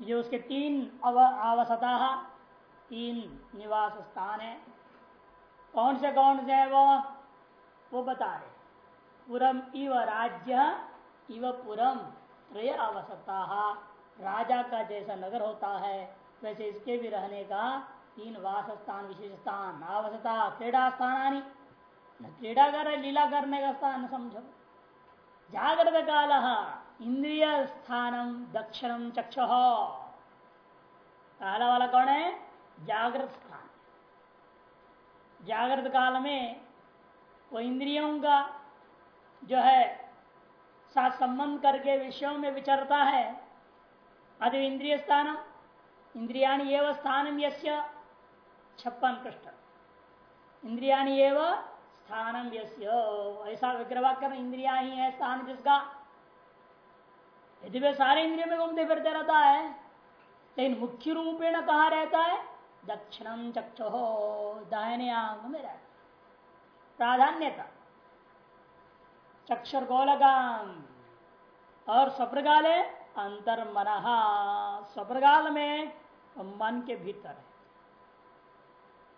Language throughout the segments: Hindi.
ये उसके तीन अवस्था तीन निवास स्थान है। कौन से कौन से है वो? वो बता रहे पुरम इव राज्य, इव पुरम त्रय अवस्था राजा का जैसा नगर होता है, वैसे इसके भी रहने का तीन वास स्थान विशेष स्थान अवस्था क्रीड़ा स्थान क्रीड़ा कर लीला करने का स्थान समझो। जागृत काल इंद्रिय स्थानम दक्षिणम चक्ष। काला वाला कौन है? जागृत स्थान। जागृत काल में वो इंद्रियों का जो है, साथ संबंध करके विषयों में विचरता है। अति इंद्रिय स्थान इंद्रिया एवं स्थान यस्य छप्पन पृष्ठ। इंद्रिया एवं स्थानम यस्य। ऐसा विग्रह कर इंद्रिया ही है, स्थान जिसका यदि वे सारे इंद्रियों में घूमते फिरते रहता है, लेकिन मुख्य रूपेण कहा रहता है? दक्षिणम चक्षु, दाहिने आंग में रहता प्राधान्यता। चक्षुर गोलगाम और स्वप्रगाल है अंतर मन स्वप्रगाल में मन के भीतर है।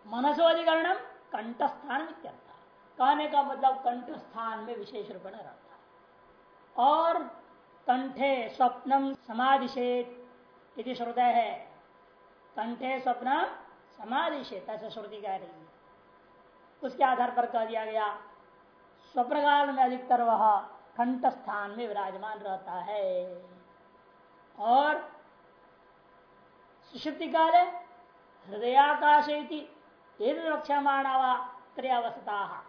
मनसोधिकरणम कंठस्थान कहने का मतलब कंठ स्थान में विशेष रूप रहता है। और कंठे स्वप्नम समाधिशेत। यदि श्रुदय है। कंठे स्वप्न समाधिशेत, ऐसा श्रुति कह रही है। उसके आधार पर कह दिया गया स्वप्रकाल में अधिकतर वह कंठ स्थान में विराजमान रहता है। और सुषुप्ति काल हृदयाकाश रक्षमाणावा त्रयावस्था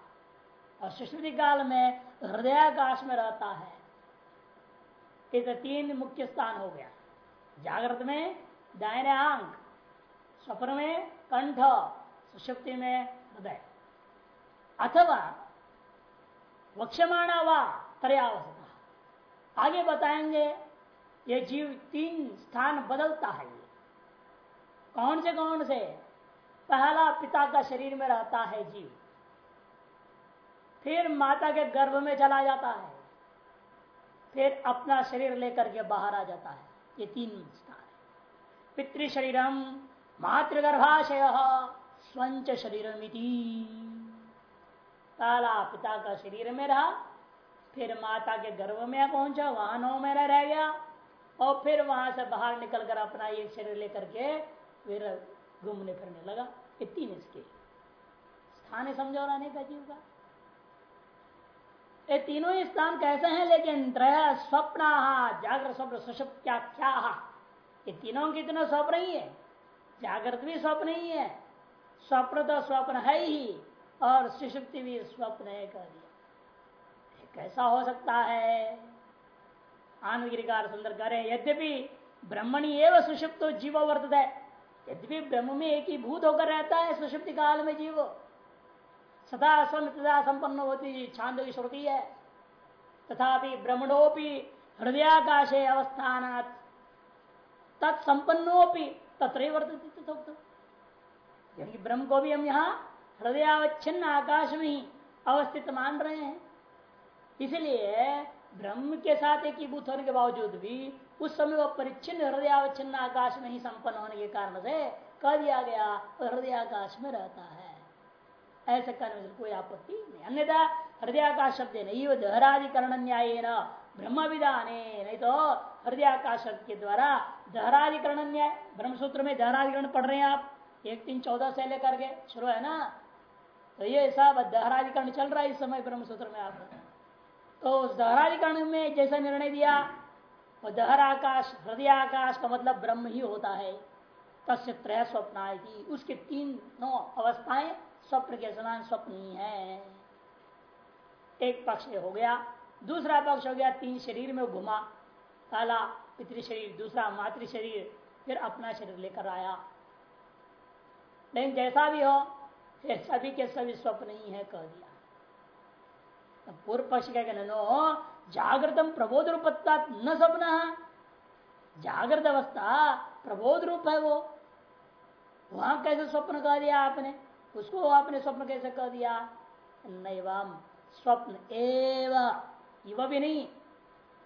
और सुश्रुति काल में हृदयाकाश में रहता है। ये तो तीन मुख्य स्थान हो गया। जागृत में दायने आंग स्वप्न में, कंठ, सुषुप्ति में, हृदय। अथवा, वक्षमाणा व त्रयावस्था आगे बताएँगे, ये जीव तीन स्थान बदलता है। ये कौन से कौन से? पहला पिता का शरीर में रहता है जीव। फिर माता के गर्भ में चला जाता है। फिर अपना शरीर लेकर के बाहर आ जाता है। ये तीन स्थान है। पितृ शरीरम मातृगर्भाशय स्वंच शरीरमिति। काला पिता का शरीर में रहा, फिर माता के गर्भ में पहुँचा वहाँ नौ महीना रह गया, और फिर वहाँ से बाहर निकलकर अपना एक शरीर लेकर के फिर घूमने फिरने लगा। ये तीन इसके। स्थान समझो नहीं का जीव का। ये तीनों ही स्थान कैसे हैं, लेकिन त्रय स्वप्न, जागृत स्वप्न सुषुप्त्याख्या ये तीनों की तीनों स्वप्न ही है। जागृत भी स्वप्न ही है, स्वप्न तो स्वप्न है ही, और सुषुप्ति भी स्वप्न है कह दिया। कैसा हो सकता है? आनंद गिरिकार सुंदर करे यद्यपि ब्रह्मणी एवं सुषुप्त जीव वर्तत है यद्यपि ब्रह्म में एक ही भूत होकर रहता है सुषुप्ति काल में जीव सदा सदा संपन्न होती छांद की श्रुति है। तथापि ब्रह्मणोपि हृदयाकाशे अवस्थान तत्संपन्नोपि तत्र वर्तित क्योंकि ब्रह्म को भी हम यहाँ हृदयावच्छिन्न आकाश में ही अवस्थित मान रहे हैं। इसलिए ब्रह्म के साथ एक भूत होने के बावजूद भी उस समय वह परिच्छिन्न हृदयावच्छिन्न आकाश में ही संपन्न होने के कारण से कह दिया गया हृदयाकाश में रहता है। ऐसे करने में कोई आपत्ति नहीं। अन्यथा हृदयाकाश शब्द नहीं वो दहराधिकरण न्याय ब्रह्म विधाने नहीं तो हृदयाकाश शब्द के द्वारा दहराधिकरण न्याय ब्रह्मसूत्र में दहराधिकरण पढ़ रहे हैं आप। एक तीन चौदह से लेकर के शुरू है ना? तो ये सब दहराधिकरण चल रहा है इस समय ब्रह्मसूत्र में आप। तो उस दहराधिकरण में जैसा निर्णय दिया, वो दहर आकाश हृदय आकाश का मतलब ब्रह्म ही होता है। तस्य त्रय स्वप्न उसके तीन नौ अवस्थाएँ स्वप्न के समान स्वप्न ही है। एक पक्ष हो गया, दूसरा पक्ष हो गया, तीन शरीर में घुमा, पहला पितृ शरीर, दूसरा मातृ शरीर, फिर अपना शरीर लेकर आया। लेकिन जैसा भी हो, ये सभी के सभी स्वप्न ही है कह दिया। तो पूर्व पक्ष क्या कहना, नो, जागृतम प्रबोध रूपत्ता न स्वप्न। जागृत अवस्था प्रबोध रूप है वो। वहाँ कैसे स्वप्न कह दिया आपने? उसको आपने स्वप्न कैसे कह दिया? नैवम स्वप्न एव। युवा भी नहीं।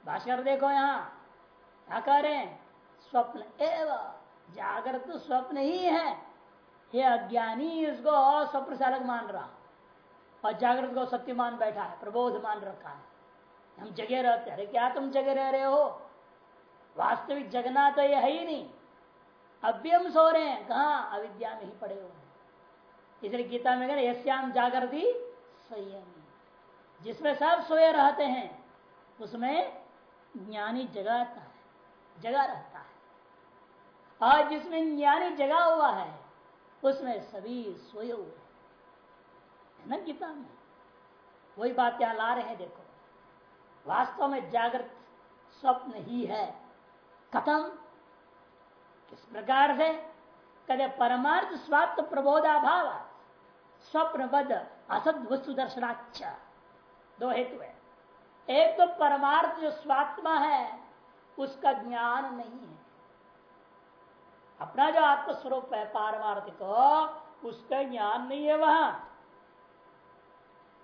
भाषकर देखो यहाँ। क्या कह रहे हैं? स्वप्न एवं। जागृत तो स्वप्न ही है। ये अज्ञानी उसको स्वप्न से अलग मान रहा। और जागृत को सत्य मान बैठा है, प्रबोध मान रखा है। हम जगे रहते अरे क्या तुम जगे रह रहे हो? वास्तविक जगना तो ये है ही नहीं। अब भी हम सो रहे हैं। कहा? अविद्या में ही पड़े हुए इसलिए गीता में यश्याम जागृति संयम जिसमें सब सोए रहते हैं, उसमें ज्ञानी जगाता है, जगा रहता है। और जिसमें ज्ञानी जगा हुआ है, उसमें सभी सोए हुए है। ना गीता में? वही बात यहाँ ला रहे हैं, देखो। वास्तव में जागृत स्वप्न ही है। कथम? किस प्रकार से? कदे परमार्थ स्वात्म प्रबोधाभाव। स्वप्न बद असद वस्तु दर्शनाच दो हेतु है। एक तो परमार्थ जो स्वात्मा है उसका ज्ञान नहीं है। अपना जो आत्मस्वरूप है पारमार्थिक उसका ज्ञान नहीं है वहाँ।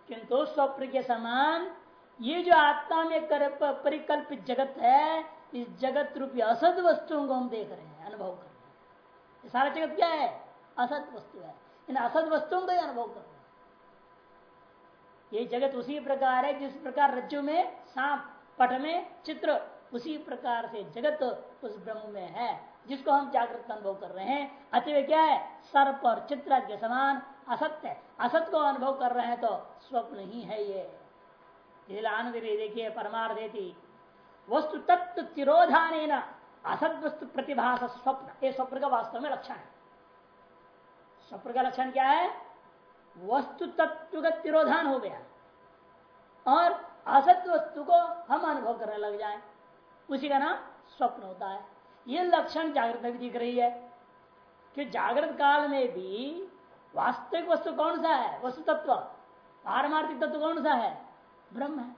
किंतु स्वप्न के समान ये जो आत्मा में कर, परिकल्पित जगत है इस जगत रूपी असद वस्तुओं को हम देख रहे हैं अनुभव कर रहे हैं। सारा जगत क्या है? असत वस्तु है। इन असद वस्तुओं का ही अनुभव कर हैं। ये जगत उसी प्रकार है, जिस प्रकार रज्जु में, सांप, पट में, चित्र, उसी प्रकार से जगत उस ब्रह्म में है, जिसको हम जागृत अनुभव कर रहे हैं। अतः क्या है? सर्प और चित्र के समान असत्य असत को अनुभव कर रहे हैं तो स्वप्न ही है ये। आनंद देखिए परमार्थेति वस्तु तत्व तिरोधान असत वस्तु प्रतिभास स्वप्न। ये स्वप्न का वास्तव में लक्षण है। स्वप्न का लक्षण क्या है? वस्तु तत्व का तिरोधान हो गया। और असत वस्तु को हम अनुभव करने लग जाए। उसी का नाम स्वप्न होता है। ये लक्षण जागृत में दिख रही है कि जागृत काल में भी वास्तविक वस्तु कौन सा है? वस्तु तत्व पारमार्थिक तत्व कौन सा है? ब्रह्म है।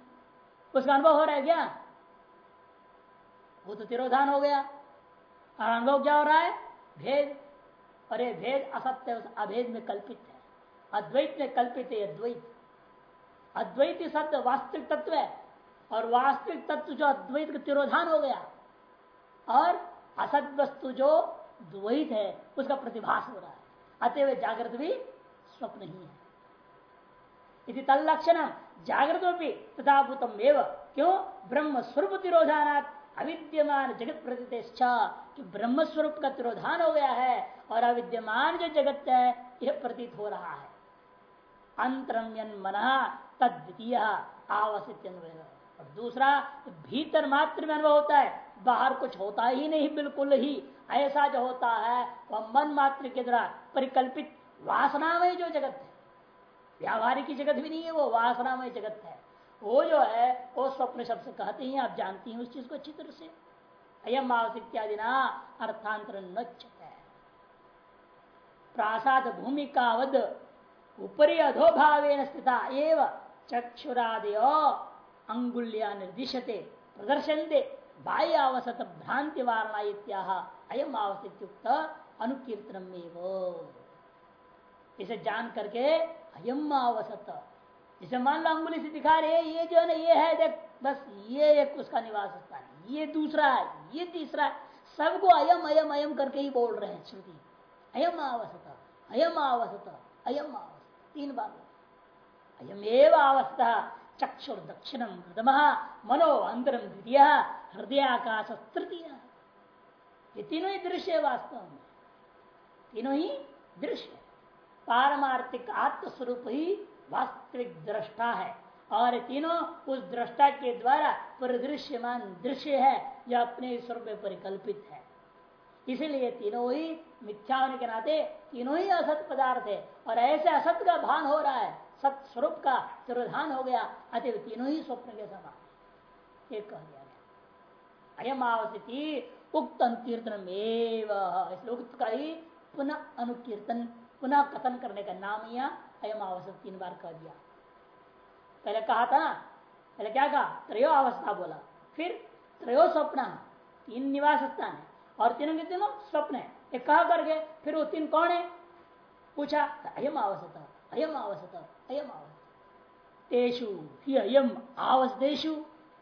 उसका अनुभव हो रहा है क्या? वो तो तिरोधान हो गया। और अनुभव क्या हो रहा है? भेद। और ये भेद असत्य अभेद में कल्पित है। अद्वैत में कल्पित है अद्वैत अद्वैत सत्य, वास्तविक तत्व है। और वास्तविक तत्व जो अद्वैत का तिरोधान हो गया, और असत वस्तु जो द्वैत है, उसका प्रतिभास हो रहा है। अतएव जागृत भी स्वप्न ही है। इति तलक्षण जागृत भी तथा क्यों? ब्रह्म स्वरूप तिरोधान अविद्यमान जगत प्रतिष्ठा कि ब्रह्म स्वरूप का तिरोधान हो गया है और अविद्यमान जो जगत है, यह प्रतीत हो रहा है। अंतरम्यन मना तद्वितीय आवश्यक और दूसरा, भीतर मात्र में अनुभव होता है, बाहर कुछ होता ही नहीं, बिल्कुल ही। ऐसा जो होता है, वह मन मात्र के द्वारा परिकल्पित वासनामय जो जगत है। व्यावहारिक जगत भी नहीं है, वो वासनामय जगत है। वो जो है, वो स्वप्न शब्द से कहते हैं, आप जानती हैं उस चीज़ को अच्छी तरह से। अयम आवश्यक इत्यादि ना अर्थांतर न प्रासाद भूमिकावद ऊपरी अधोभाव स्थिता एवं चक्षुरादयो अंगुल्या निर्दिशते, प्रदर्शनते, बाह्य अवसत भ्रांति वारणा इत्याह अयम आवश्यक अनुकीर्तनम इसे जान करके अयम अवसत इसे मान लो अंगुली से दिखा रहे ये जो है ना, ये है, देख, बस ये एक उसका निवास स्थान ये दूसरा है, ये तीसरा है। सबको अयम अयम अयम करके ही बोल रहे हैं श्रुति। अयम आवसत अयम अवसत अयम अवस्था तीन बार अयम एव अवस्था चक्षुर दक्षिणम प्रथम मनो अंतरम द्वितीय हृदय आकाश तृतीय। ये तीनों ही दृश्य वास्तव में। तीनों ही दृश्य। पारमार्थिक आत्मस्वरूप ही वास्तविक दृष्टा है। और तीनों उस दृष्टा के द्वारा परिदृश्यमान दृश्य है, जो अपने स्वरूप परिकल्पित है। इसीलिए तीनों ही मिथ्या होने के नाते तीनों ही असत पदार्थ है। और ऐसे असत का भान हो रहा है, सत स्वरूप का तिरोधान हो गया अतः तीनों ही स्वप्न के समान। एक कह दिया गया। अयम आवस्थिति उक्त अनुकीर्तन उक्त का ही पुनः अनुकीर्तन, पुनः कथन करने का नाम यहाँ अयम अवस्था तीन बार कह दिया। पहले कहा था, पहले क्या कहा? त्रयो अवस्था बोला। फिर त्रयो स्वप्न तीन निवास स्थान है। और तीनों के तीनों स्वप्न है। एक कहा करके फिर वो तीन कौन है? पूछा अयम अवस्था अयम अवस्था अयम अवस्था तेषु ही अयम आवस्तेषु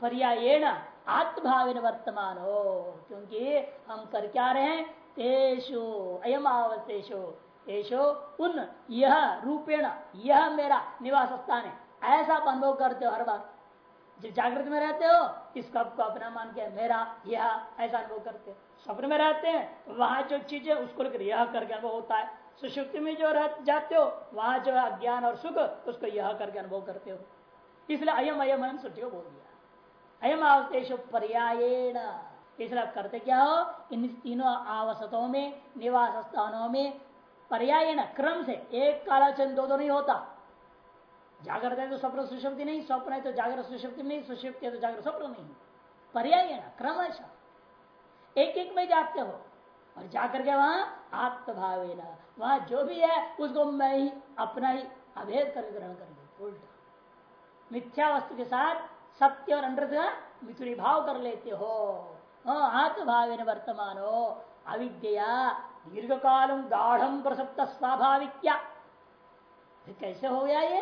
पर्यायेण आत्मभाव वर्तमान। हो क्योंकि हम कर क्या रहे हैं? तेषु अयम आवतेशो तेषो उन यह रूपेण, यह मेरा निवास स्थान है। ऐसा अनुभव करते हो हर बार। जागृत में रहते हो, इस कप को अपना मान के मेरा यह ऐसा अनुभव करते हो। स्वप्न में रहते हैं तो वहाँ जो चीज़ है उसको लेकर यह करके अनुभव होता है। सुषुप्ति में जो रह, जाते हो, वहाँ जो अज्ञान और सुख, उसको यह करके अनुभव करते हो। इसलिए अयम अयम अयम सृष्टि को बोल दिया। अयम आवतेश पर्यायण। इसलिए आप करते क्या हो? इन तीनों आवासतों में, निवास स्थानों में, पर्यायण क्रम से एक कालाचन दो दो नहीं होता। जागृत है तो स्वप्न सुषुप्ति नहीं, स्वप्न है तो जागृत सुषुप्ति नहीं सुषुप्ति है तो जागृत स्वप्न नहीं। पर्याय क्रमश एक एक में जाते हो और जाकर के वहाँ आत्मभावे वहाँ जो भी है, उसको मैं ही, अपना ही अभेद कर, ग्रहण कर उल्टा। मिथ्या वस्तु के साथ सत्य और अनृत मिथुरी भाव कर लेते हो। आत्मभाव वर्तमान हो अविद्या दीर्घ काल गाढ़ स्वाभाविक कैसे हो गया ये?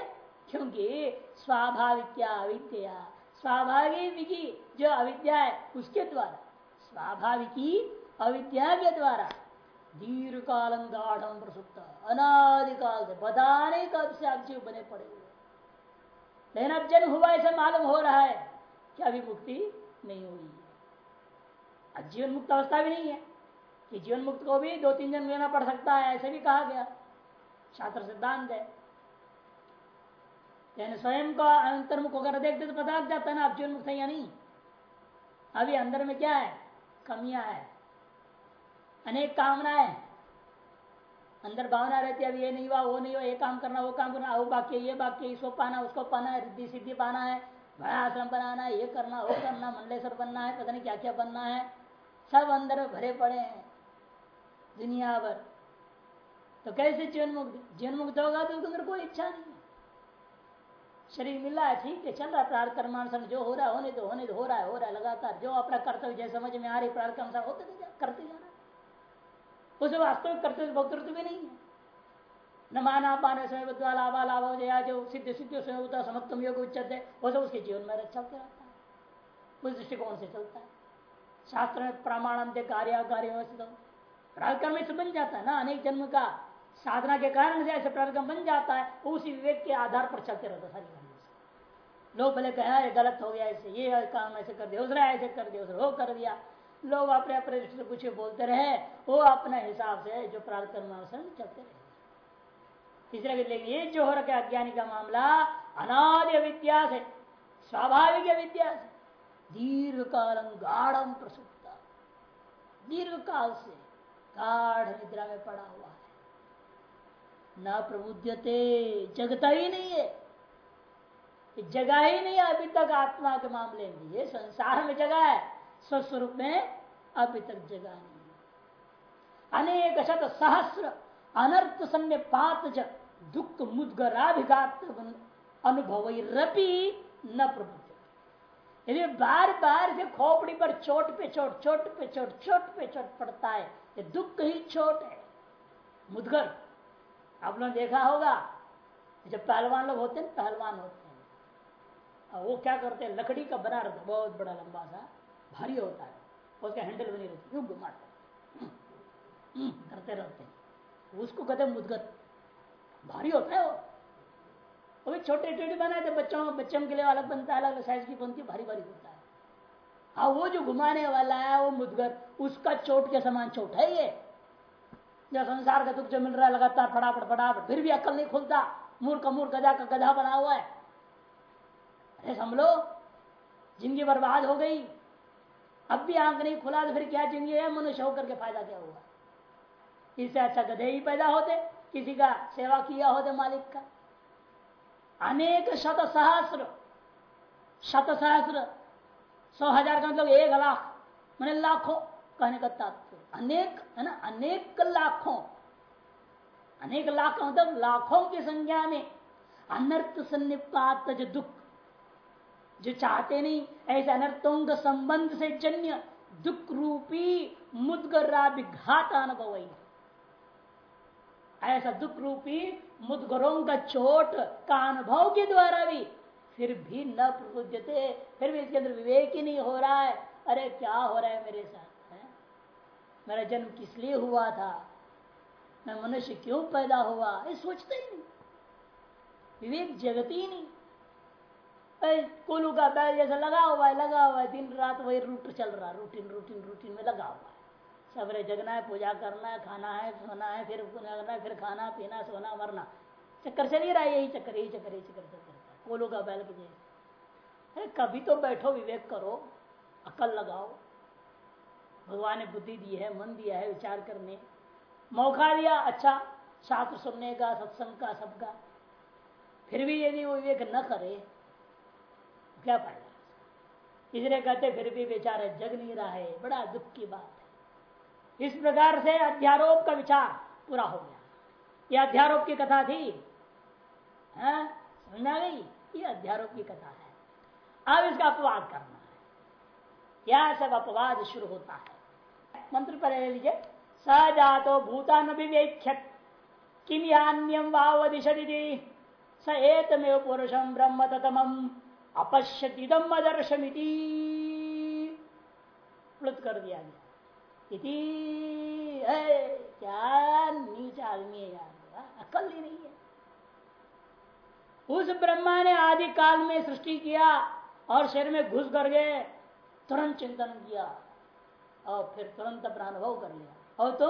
क्योंकि स्वाभाविक अविद्या। स्वाभाविक जो अविद्या है, उसके द्वारा। स्वाभाविकी अविद्या के द्वारा। दीर्घ काल गाढ़ अनादिकाल से बताने कब से आप जीव बने पड़े हुए। लेकिन अब जन्म हुआ, ऐसा मालूम हो रहा है कि अभी मुक्ति नहीं हुई है। जीवन मुक्त अवस्था भी नहीं है कि जीवन मुक्त को भी दो तीन जन्म लेना पड़ सकता है, ऐसे भी कहा गया। शास्त्र सिद्धांत है यानी स्वयं को अंतर्मुख होकर देखते तो पता लग जाता है ना, आप जीवन मुक्त है या नहीं? अभी अंदर में क्या है? कमियाँ है। अनेक कामनाएँ अंदर भावना रहती है अब ये नहीं हुआ, वो नहीं हुआ, ये काम करना, वो काम करना वो बाकी, ये बाकी, इसको पाना, उसको पाना है रिद्धि सिद्धि पाना है, बड़ा आश्रम बनाना है, ये करना, वो करना, मंडलेश्वर बनना है, पता नहीं क्या क्या बनना है। सब अंदर भरे पड़े हैं, दुनिया भर। तो कैसे जीवन मुक्त जीवन मुक्त होगा तो उसके अंदर कोई इच्छा नहीं। है शरीर मिल है, ठीक है, चल रहा है प्रार्थ कर्मानुसार जो हो रहा है, होने तो होने तो हो रहा है, हो रहा है, लगातार, जो अपना कर्तव्य जैसे समझ में आ रही प्रार्थ अनुसार होते करते जा रहा है। उसे वास्तविक कर्तव्य, भक्तृत्व भी नहीं है। न माना, पाने समय लाभा लाभ हो जाए जो सिद्ध सिद्ध स्वयं होता समत्तम योग उच्चत है, वो सब उसके जीवन में चलते रहता है। उस दृष्टिकोण से चलता है। शास्त्र में प्रमाण कार्य कार्य व्यवस्थित प्रारकर्म से बन जाता है ना, अनेक जन्म का साधना के कारण से ऐसे प्रारकर्म बन जाता है उसी विवेक के आधार पर चलते रहता सारी लोग भले कहे ये गलत हो गया, ऐसे ये काम ऐसे कर दिया दूसरा ऐसे कर दिया दूसरा वो कर दिया। लोग अपने अपने से कुछ बोलते रहे, वो अपने हिसाब से जो प्रार्थना चलते रहे। तीसरा लेकिन ये जो हो रखा अज्ञानी का मामला अनादि विद्या से स्वाभाविक विद्या से दीर्घ काल गाढ़ प्रसुप्ता। दीर्घ काल से गाढ़ निद्रा में पड़ा हुआ है। न प्रबुद्धते जगता ही नहीं है। जगह ही नहीं अभी तक आत्मा के मामले में। ये संसार में जगह है, स्वस्वरूप में अभी तक जगह नहीं अनेक शत सहस्र अनर्थ सन्निपात दुख मुदगराभिघात अनुभव न प्रबुद्ध यदि बार बार से खोपड़ी पर चोट पे चोट चोट पे चोट चोट पे चोट पड़ता है, ये दुख ही चोट है। मुदगर आप देखा होगा, जब पहलवान लोग होते हैं, पहलवान होते हैं वो क्या करते हैं? लकड़ी का बना रहता बहुत बड़ा लंबा सा भारी होता है। उसका हैंडल बनी रहती है। घुमाते हम्म, करते रहते हैं। उसको कहते हैं मुदगत। भारी होता है वो। वो भी छोटे छोटे बनाए थे बच्चों बच्चों के लिए अलग बनता है अलग साइज़ की बनती है भारी भारी होता है। हाँ वो जो घुमाने वाला है वो मुदगत उसका चोट के समान चोट है ये। जो संसार का दुख जो मिल रहा है लगातार फटाफट फटाफट फिर भी अक्ल नहीं खुलता। मूर का मूर गधा का गधा बना हुआ है। अरे ज़िंदगी बर्बाद हो गई। अब भी आँख नहीं खुला तो फिर क्या ज़िंदगी है? मनुष्य होकर के फ़ायदा क्या हुआ? इससे अच्छा गधे ही पैदा होते, किसी का सेवा किया होते मालिक का। अनेक शत सहस्र शत सहस्र सौ हज़ार का मतलब एक लाख, मैंने लाखों कहने का तात्पर्य। अनेक, है ना? अनेक लाखों, अनेक लाख मतलब लाखों की संख्या में अनर्थ सन्निपात, जो दुख जो चाहते नहीं, ऐसे अनर्थों संबंध से जन्य दुख रूपी मुदगरा विघात अनुभव ऐसा दुख रूपी मुदगरों का चोट का अनुभव के द्वारा भी फिर भी न प्रबुद्धते फिर भी इसके अंदर विवेक ही नहीं हो रहा है। अरे, क्या हो रहा है मेरे साथ, है? मेरा जन्म किस लिए हुआ था? मैं मनुष्य क्यों पैदा हुआ? ये सोचते ही नहीं। विवेक जगती ही नहीं। कोलू का बैल जैसा लगा हुआ है, लगा हुआ है। दिन रात वही रूट चल रहा है रूटीन रूटीन रूटीन में लगा हुआ है। सबरे जगना है, पूजा करना है, खाना है, सोना है, फिर करना है, फिर खाना, पीना, सोना, मरना। चक्कर चल ही रहा है, यही चक्कर यही चक्कर यही चक्कर रहा कोलू का बैल के अरे, कभी तो बैठो, विवेक करो। अकल लगाओ। भगवान ने बुद्धि दी है, मन दिया है विचार करने। मौका दिया अच्छा। शास्त्र सुनने का, सत्संग का, सबका। फिर भी यदि वो विवेक न करे क्या फ़ायदा? इसलिए कहते, फिर भी बेचारा जग नहीं रहा। है बड़ा दुख की बात है। इस प्रकार से अध्यारोप का विचार पूरा हो गया। यह अध्यारोप की कथा थी। हाँ? समझ गई? ये अध्यारोप की कथा है। अब इसका अपवाद करना है। यह सब अपवाद शुरू होता है? मंत्र पर ले लीजिए। सजातो भूतान विवेक्षत किम यान्यम वावदिशति स एतमेव पुरुषम ब्रह्म अदर्शमिति प्लुत कर दिया गया इति क्या नीच आदमी है यार? अकल ही नहीं है। उस ब्रह्मा ने आदि काल में सृष्टि किया और शरीर में घुस कर गए, तुरंत चिंतन किया और फिर तुरंत अपना अनुभव कर लिया। और तो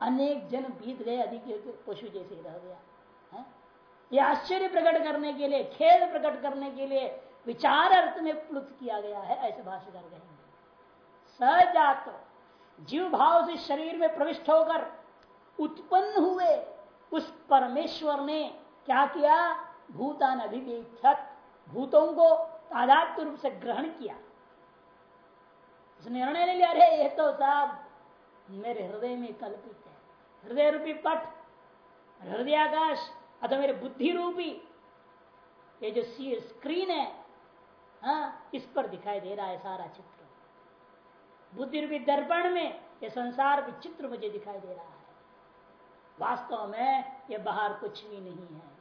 अनेक जन बीत गए, अधिक पशु जैसे रह गया, है? ये आश्चर्य प्रकट करने के लिए, खेल प्रकट करने के लिए विचार अर्थ में प्लुत किया गया है, ऐसे भाष्यकार कहेंगे। सजात जीव भाव से शरीर में प्रविष्ट होकर उत्पन्न हुए उस परमेश्वर ने क्या किया? भूतान अभिव्यत भूतों को तादात्म रूप से ग्रहण किया। उस निर्णय ले लिया, अरे, ये तो साहब मेरे हृदय में कल्पित है। हृदय रूपी पट हृदयाकाश अथवा मेरे बुद्धि रूपी, ये जो स्क्रीन है हाँ इस पर दिखाई दे रहा है सारा चित्र। बुद्धि रूपी दर्पण में ये संसार विचित्र मुझे दिखाई दे रहा है। वास्तव में ये बाहर कुछ भी नहीं है।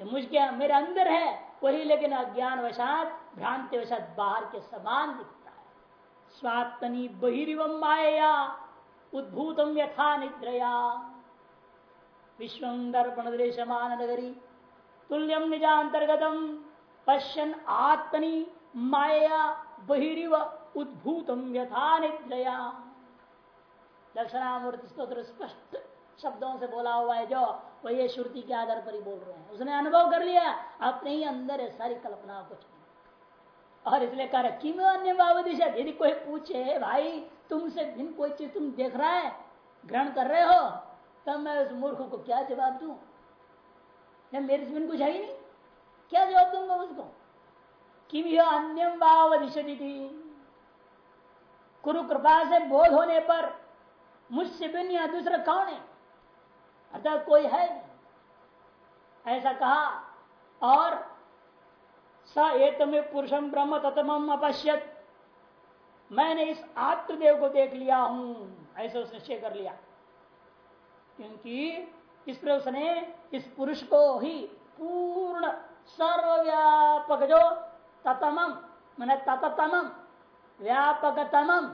ये मुझ क्या मेरे अंदर है, वही लेकिन अज्ञान वशात, भ्रांति वशात बाहर के समान दिखता है। स्वात्मनी बहिर्व माया उद्भूतम यथा निद्रया। विश्व दर्पण दृश्यमान नगरी तुल्यम निजातर्गतम पश्यन आत्मनि माया बहिरिव उद्भूतम यथा निद्रया। दक्षिणामूर्ति स्त्रोत्र स्पष्ट शब्दों से बोला हुआ है जो वह श्रुति के आधार पर ही बोल रहे हैं। उसने अनुभव कर लिया, अपने ही अंदर है, सारी कल्पना कुछ और इसलिए कह रहे किम अन्य बावदिशा यदि कोई पूछे, भाई, तुमसे भिन्न कोई चीज़ तुम देख रहा है? ग्रहण कर रहे हो? तब मैं उस मूर्ख को क्या जवाब दू? मेरे से भिन्न कुछ है ही नहीं। क्या जवाब दूँगा उसको? कि यह अन्यम भाव थी कुरु कृपा से बोध होने पर मुझसे बिन या दूसरा कौन है? अर्थात कोई है ऐसा कहा, और स एतमे पुरुषम ब्रह्म तत्म अपश्यत। मैंने इस आत्मदेव को देख लिया हूँ। ऐसा उसने निश्चय कर लिया। क्योंकि इस पर उसने इस पुरुष को ही पूर्ण सर्वव्यापक जो ततम मैंने तततम व्यापकतम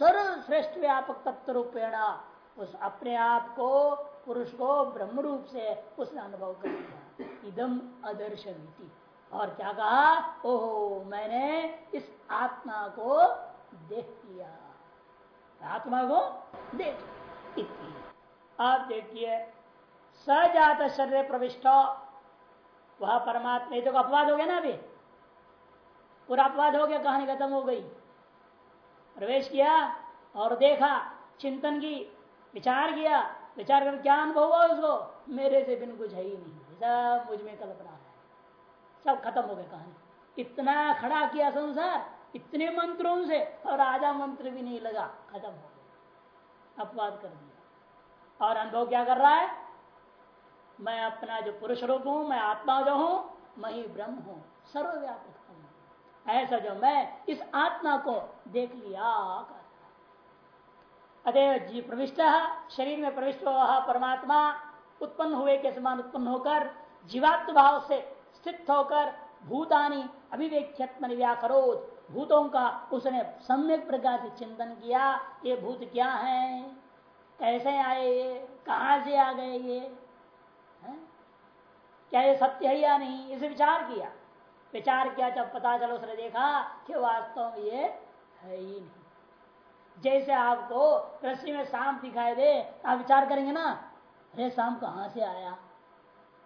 सर्वश्रेष्ठ व्यापक तत्व रूपेण उस अपने आप को, पुरुष को ब्रह्म रूप से उसने अनुभव कर लिया। इदम अदर्श और क्या कहा? ओहो, मैंने इस आत्मा को देख लिया। आत्मा को देख आप देखिए, सजात शरीर प्रविष्ट वह परमात्मा तो अपवाद हो गया ना अभी? पूरा अपवाद हो गया, कहानी खत्म हो गई। प्रवेश किया और देखा, चिंतन की, विचार किया। विचार कर क्या अनुभव हुआ उसको? मेरे से बिन कुछ है ही नहीं। सब मुझमें कल्पना है। सब खत्म हो गया कहानी। इतना खड़ा किया संसार, इतने मंत्रों से, और आधा मंत्र भी नहीं लगा। खत्म हो गया। अपवाद कर दिया। और अनुभव क्या कर रहा है? मैं अपना जो पुरुष रूप हूँ, मैं आत्मा जो हूँ, मैं ही ब्रह्म हूँ। सर्वव्यापक हूँ। ऐसा जो मैं इस आत्मा को देख लिया अतः जी प्रविष्ट शरीर में प्रविष्ट हुआ परमात्मा उत्पन्न हुए के समान उत्पन्न होकर, जीवात्म भाव से स्थित होकर, भूतानी अभिव्यख्यत्म व्याकरोत भूतों का उसने सम्यक प्रकार से चिंतन किया, ये भूत क्या है? कैसे आए ये? कहा से आ गए ये? है? क्या ये सत्य है या नहीं? इसे विचार किया। विचार किया, जब पता चलो, उसने देखा कि वास्तव में ये है ही नहीं। जैसे आपको कृषि में सांप दिखाई दे, आप विचार करेंगे ना, अरे, सांप कहाँ से आया?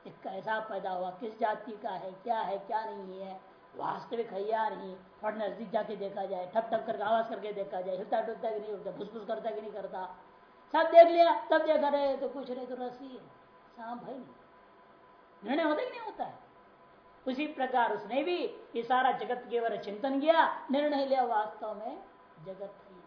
एक कैसा पैदा हुआ? किस जाति का है? क्या है? क्या नहीं है? वास्तविक है या नहीं? थोड़ा नज़दीक जाके देखा जाए ठप ठप करके, आवाज़ करके देखा जाए हिलता डुलता कि नहीं उठता फुसफुस करता कि नहीं करता। सब देख लिया, तब देखा रहे तो कुछ रहे तो रस्सी है। है नहीं निर्णय होता कि नहीं होता है? उसी प्रकार उसने भी ये सारा जगत के बारे चिंतन किया, निर्णय लिया वास्तव में जगत है।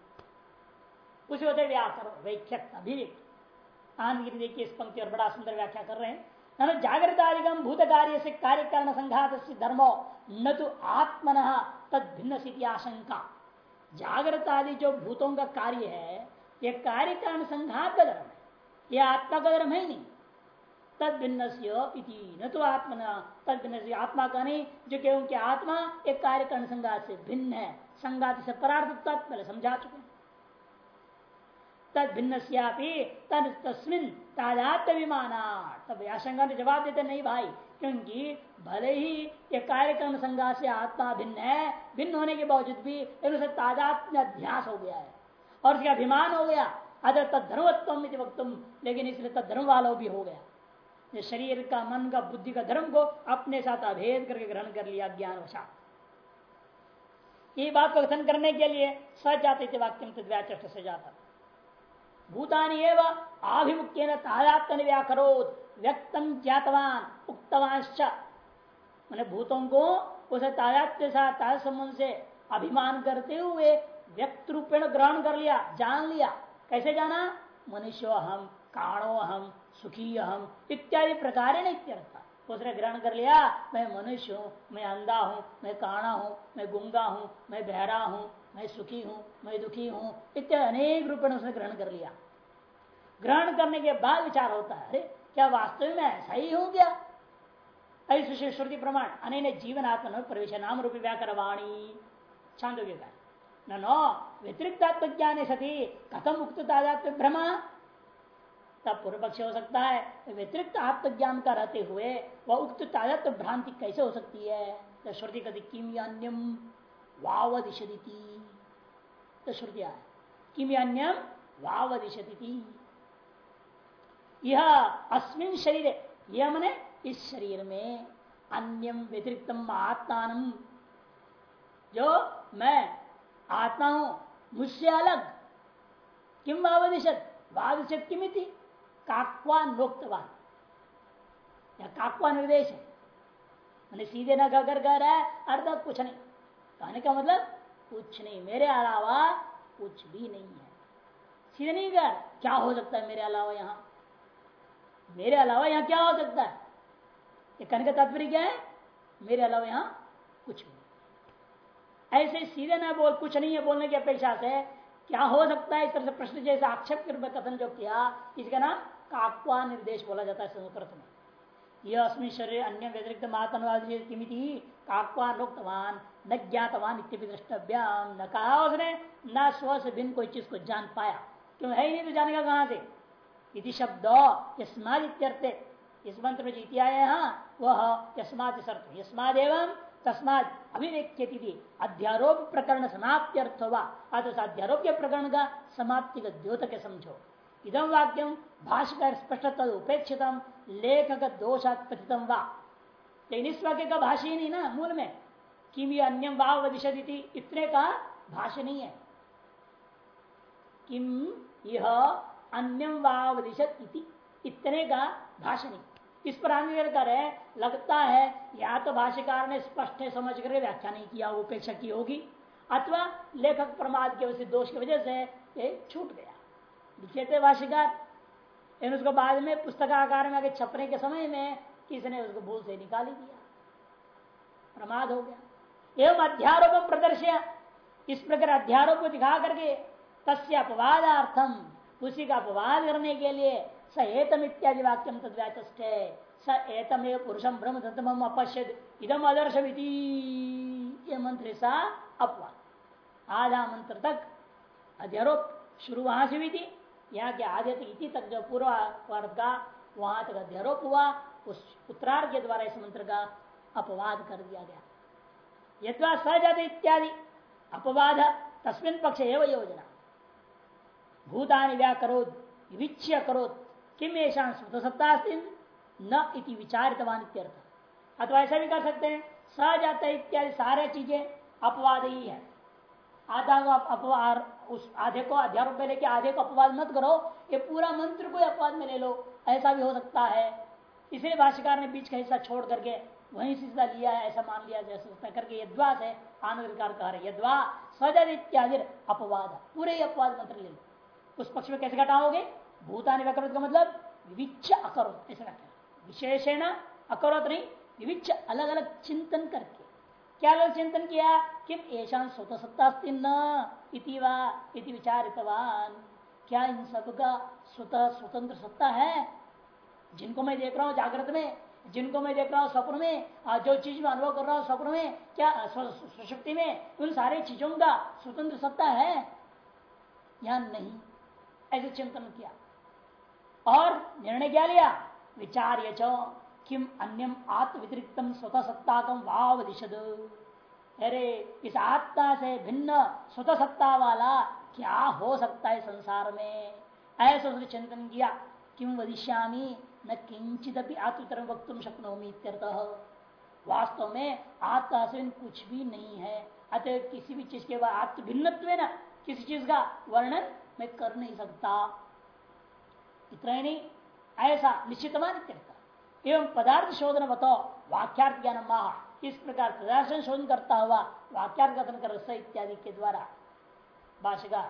उसे होते व्याकरण वैख्यत अभिव्यक्त आनंदगिरी देखिए इस पंक्ति और बड़ा सुंदर व्याख्या कर रहे हैं। जागृतादिगम भूत कार्य से कार्य कारण संघात धर्मो, न तो आत्मन तद भिन्न स्थिति आशंका। जागृत आदि जो भूतों का कार्य है यह कार्य कारण संघात का धर्म है। यह आत्मा का धर्म है नहीं। तद भिन्न न तो आत्मा तद भिन्न आत्मा का नहीं, जो क्योंकि आत्मा एक कार्य कारण संघात से भिन्न है। संघात से परार्थ पहले समझा चुके तद भिन्न तद तस्मिन तादात्म विमाना तब आशंका ने जवाब देते नहीं भाई, क्योंकि भले ही ये कार्यक्रम संज्ञा से आत्मा भिन्न है, भिन्न होने के बावजूद भी उसे तादात्म्य अध्यास हो गया है। और उसका अभिमान हो गया, अदर तत्धर्मत्व वक्तुम, लेकिन इसलिए तद धर्म वालों भी हो गया। शरीर का, मन का, बुद्धि का, धर्म को अपने साथ अभेद करके ग्रहण कर लिया ज्ञान वशा। ये बात को कथन करने के लिए सजाते वाक्यम तद्व्याचष्ट से जाता भूतानी एवं आभिमुख्य तादात्म व्याकरोत व्यक्तम ज्ञातवान, उक्तवांश्च। मैंने भूतों को उसे तादात के साथ ताज संबंध से अभिमान करते हुए व्यक्त रूपेण ग्रहण कर लिया, जान लिया। कैसे जाना? मनुष्य हम काणो हम सुखी हम इत्यादि प्रकार उसने ग्रहण कर लिया, मैं मनुष्य हूँ, मैं अंधा हूँ, मैं काणा हूँ, मैं गुंगा हूँ, मैं बहरा हूँ, मैं सुखी हूँ, मैं दुखी हूँ, इत्यादि अनेक रूप में उसने ग्रहण कर लिया। ग्रहण करने के बाद विचार होता है, अरे, क्या वास्तव में ऐसा ही हो गया ऐसे श्रुति प्रमाण, अने जीवन आत्मा प्रवेश, नाम रूपी व्याकरवाणी, छांदोग्य का न, नो व्यतिरिक्त आत्मज्ञान सती, कथम उक्त तादात्म भ्रमा तब पूर्व पक्ष हो सकता है। व्यतिरिक्त आत्मज्ञान का रहते हुए वह उक्त तादात्म भ्रांति कैसे हो सकती है? तो श्रुति कथि किम अन्यम वावदिशति तो श्रुतिया किम अन्यम वावदिशति यह अस्मिन शरीर, यह मने इस शरीर में अन्यम व्यतिरिक्तम आत्मान। जो मैं, आत्मा हूँ, मुझसे अलग। किम वावदिशत? वादिशत किमिति? या काक्वा निर्देश है मैंने सीधे न कर कह रहा है अर्थ कुछ नहीं। कहने का मतलब कुछ नहीं। मेरे अलावा कुछ भी नहीं है। सीधे नहीं कर क्या हो सकता है मेरे अलावा यहाँ? मेरे अलावा यहाँ क्या हो सकता है? ये कहने का तात्पर्य क्या है? मेरे अलावा यहाँ कुछ नहीं। ऐसे सीधे ना बोल, कुछ नहीं है बोलने की अपेक्षा से क्या हो सकता है इस तरह से प्रश्न जैसे आक्षेप के रूप में कथन जो किया इसका नाम? काकवा निर्देश बोला जाता है संस्कृत में यह अस्मिन शरीर अन्य व्यतिरिक्त महात्मवाद किमिति? काक्वानोक्तवान न ज्ञातवान इत्यादि द्रष्टव्याम। न कहा उसने, न स्व से भिन्न कोई चीज़ को जान पाया। क्यों है ही नहीं तो जानेगा कहाँ से? इति शब्द यस्माद इस मंत्र में जीती आए यहाँ वह यस्माद यस्माद एवं तस्माद अभिव्यक्ति अध्यारोप प्रकरण समाप्ति अर्थ हुआ अतः अध्यारोप के प्रकरण का समाप्ति का द्योतक समझो इदम वाक्यम भाष्कर स्पष्ट उपेक्षित लेखक दोषात पतितम वा? लेकिन इस वाक्य का भाष्य ही नहीं ना मूल में किम अन्यम वाव विशदी इतने का भाष्य नहीं है किम यह अन्यम वाव दिशत इतने का भाष्य नहीं इस पर आगे कर है, लगता है, या तो भाष्यकार ने स्पष्ट है, समझ कर व्याख्या नहीं किया उपेक्षा की होगी। अथवा लेखक प्रमाद के वजह दोष की वजह से ये छूट गया। लिखे थे भाष्यकार, लेकिन उसको बाद में पुस्तक आकार में आगे छपने के समय में किसी ने उसको भूल से निकाल ही दिया? प्रमाद हो गया। एवं अध्यारोप प्रदर्शय। इस प्रकार अध्यारोप को दिखा करके तस्य अपवादार्थम, उसी का अपवाद करने के लिए सहेतम इत्यादि वाक्यम तद्व्याचे स एतमेव पुरुषम ब्रह्म दत्तम अपश्यद। इदम आदर्श ये मंत्र सा अपवाद। आधा मंत्र तक अध्यारोप शुरू वहाँ से हुई थी यहाँ के आधे इति तक जो पूर्व वर्ग का वहाँ तक अध्यारोप हुआ उस उत्तरार्ध के द्वारा इस मंत्र का अपवाद कर दिया गया। यथवा सजात इत्यादि अपवाद तस्मिन पक्ष एवं योजना। भूतानि व्याकरोद विच्य करोत किम ऐसा सत्ता न इति विचारितवान अथवा ऐसा भी कर सकते हैं, सजात इत्यादि सारे चीज़ें अपवाद ही है। आधा को अपवाद उस आधे को अध्यारोप में लेके आधे को अपवाद मत करो, ये पूरा मंत्र को अपवाद में ले लो, ऐसा भी हो सकता है। इसलिए भाष्यकार ने बीच का हिस्सा छोड़ करके वहीं सीधा लिया है, ऐसा मान लिया जा सकता है करके यद्वा से आनंद कह रहे यद्वा सजद इत्यादि अपवाद, पूरे अपवाद मंत्र ले लो। उस पक्ष में कैसे घटाओगे? भूतानि व्याकृत का मतलब विविच अकरोत, ऐसा विशेषण अकरोत नहीं विविच अलग अलग चिंतन करके। क्या अलग चिंतन किया? किम ऐसा स्वतः सत्ता न इति विचारितवान। क्या इन सब का स्वतः स्वतंत्र सत्ता है? जिनको मैं देख रहा हूँ जागृत में, जिनको मैं देख रहा हूँ स्वप्न में जो चीज़ में अनुभव कर रहा हूँ स्वप्न में, क्या सुशक्ति में, उन सारे चीज़ों का स्वतंत्र सत्ता है? या नहीं? ऐसे चिंतन किया। और निर्णय क्या लिया? विचार यचो किम अन्यम आत्म व्यतिरिक्तम स्वतः सत्ताकम वाव दिशद अरे इस आत्मा से भिन्न स्वतः सत्ता वाला क्या हो सकता है संसार में? ऐसा उसने चिंतन किया। किम वदिश्यामी न किंचित भी आत्मतरम वक्त शक्नोमी वास्तव में आत्मा से कुछ भी नहीं है। अतः किसी भी चीज़ के आत्म भिन्न किसी चीज़ का वर्णन मैं कर नहीं सकता। इतना ही नहीं ऐसा निश्चित करता एवं पदार्थ शोधन बताओ वाक्यार्थ ज्ञान माह इस प्रकार पदार्थ शोधन करता हुआ वाक्यार्थ कथन कर इत्यादि के द्वारा भाषिका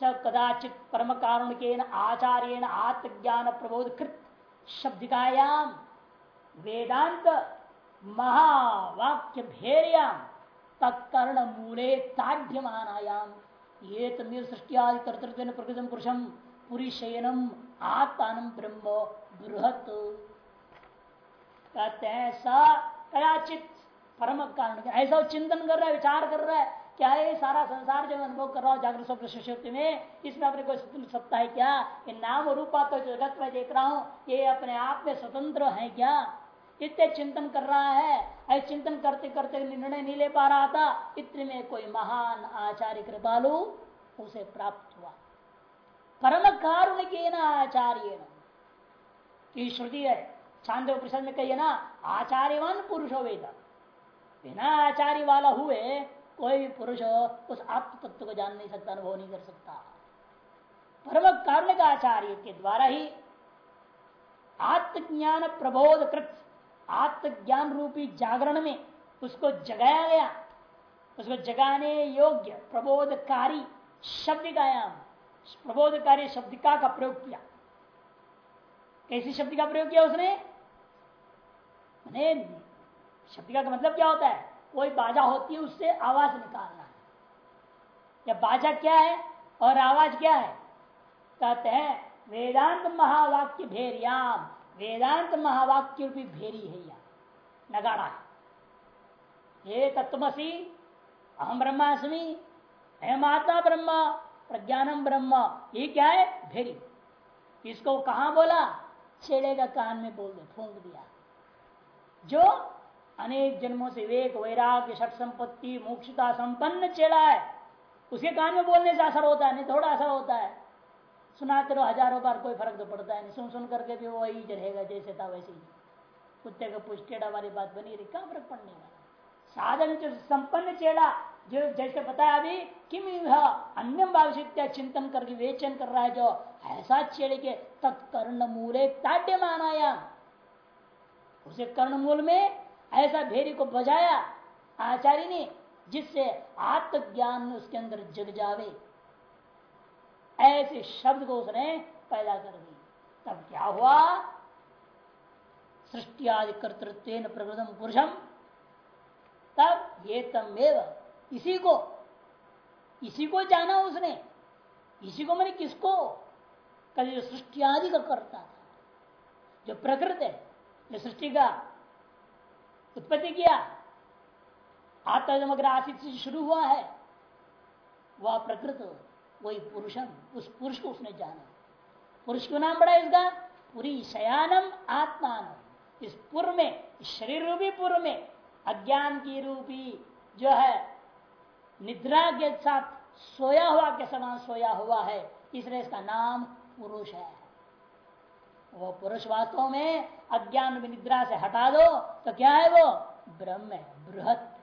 स कदाचित परम कारण के आचार्य आत्मज्ञान प्रबोध कृत शब्दिकायाम वेदांत महावाक्य भेरियाम तत्कर्ण मूले ताढ़्यमानायाम ये तमिल सृष्टियादि कर्तृत्व प्रकृतम पुरुषम पुरीशयनम आत्मान ब्रह्म बृहत। कहते हैं सा कदाचित परम कारण ऐसा चिंतन कर रहा है, विचार कर रहा है, क्या ये सारा संसार जो अनुभव कर रहा हूँ, जागृत स्वप्न सुषुप्ति में, इसमें अपने कोई स्वतंत्र सत्ता है क्या? ये नाम रूपा तो जगत में देख रहा हूँ, ये अपने आप में स्वतंत्र है क्या? इतने चिंतन कर रहा है, ऐसे चिंतन करते करते निर्णय नहीं ले पा रहा था, इतने में कोई महान आचार्य कृपालु उसे प्राप्त हुआ। परम कारुण के न आचार्य की श्रुति है छांद प्रसन्न में कहिए ना आचार्यवान पुरुष हो वेदा बिना आचार्य वाला हुए कोई भी पुरुष उस आत्म तत्व को जान नहीं सकता अनुभव नहीं कर सकता परम कारण का आचार्य के द्वारा ही आत्मज्ञान प्रबोध कृत आत्मज्ञान रूपी जागरण में उसको जगाया गया उसको जगाने योग्य प्रबोधकारी शब्द कायाम प्रबोधकारी शब्दिका का प्रयोग किया। कैसी शब्द का प्रयोग किया उसने? शब्दिका का मतलब क्या होता है? कोई बाजा होती है, उससे आवाज़ निकालना है। या बाजा क्या है और आवाज़ क्या है? कहते हैं वेदांत महावाक्य भेरियाम। वेदांत महावाक्य रूपी भेरी है या नगाड़ा है। तत्वसी अहम ब्रह्मास्मि, अहम आत्मा ब्रह्म प्रज्ञानम ब्रह्म। ये क्या है? भेरी। इसको कहा बोला? छेड़े का कान में बोल दे, फूंक दिया। जो अनेक जन्मों से विवेक, वैराग्य, षट संपत्ति, मोक्षता संपन्न चेला है उसके कान में बोलने से असर होता है, नहीं थोड़ा असर होता है। सुनाते रहो, हज़ारों बार कोई फ़र्क तो पड़ता है, नहीं, सुन सुन करके भी वही रहेगा जैसे था वैसे ही। कुत्ते का पुष्टेड़ा वाली बात बनी रही कहा फ़र्क पड़ने वाला? साधन संपन्न चेड़ा जो जैसे बताया अभी, किम अन्य चिंतन करके वेचन कर रहा है जो ऐसा चेड़े के तत्कर्ण मूले ताड्य मानाया उसे कर्ण मूल में ऐसा भेरी को बजाया आचार्य ने जिससे आत्मज्ञान उसके अंदर जग जावे। ऐसे शब्द को उसने पैदा कर दी तब क्या हुआ? सृष्टि आदि कर्तृत्व प्रकृतम पुरुषम। तब ये तमेव इसी को इसी को जाना उसने। इसी को मैंने किसको? कल जो सृष्टि आदि का करता था, जो प्रकृत है, जो सृष्टि का उत्पत्ति किया। आत्मग्र आसित से शुरू हुआ है, वह प्रकृत, वही पुरुषम, उस पुरुष को उसने जाना। पुरुष को नाम पड़ा इसका? पूरी शयानम आत्मान इस पूर्व में शरीर रूपी पूर्व में, अज्ञान की रूपी जो है निद्रा के साथ सोया हुआ के समान सोया हुआ है, इसलिए इसका नाम पुरुष है। वो पुरुष वास्तव में अज्ञान निद्रा से हटा दो तो क्या है वो? ब्रह्म है, बृहत।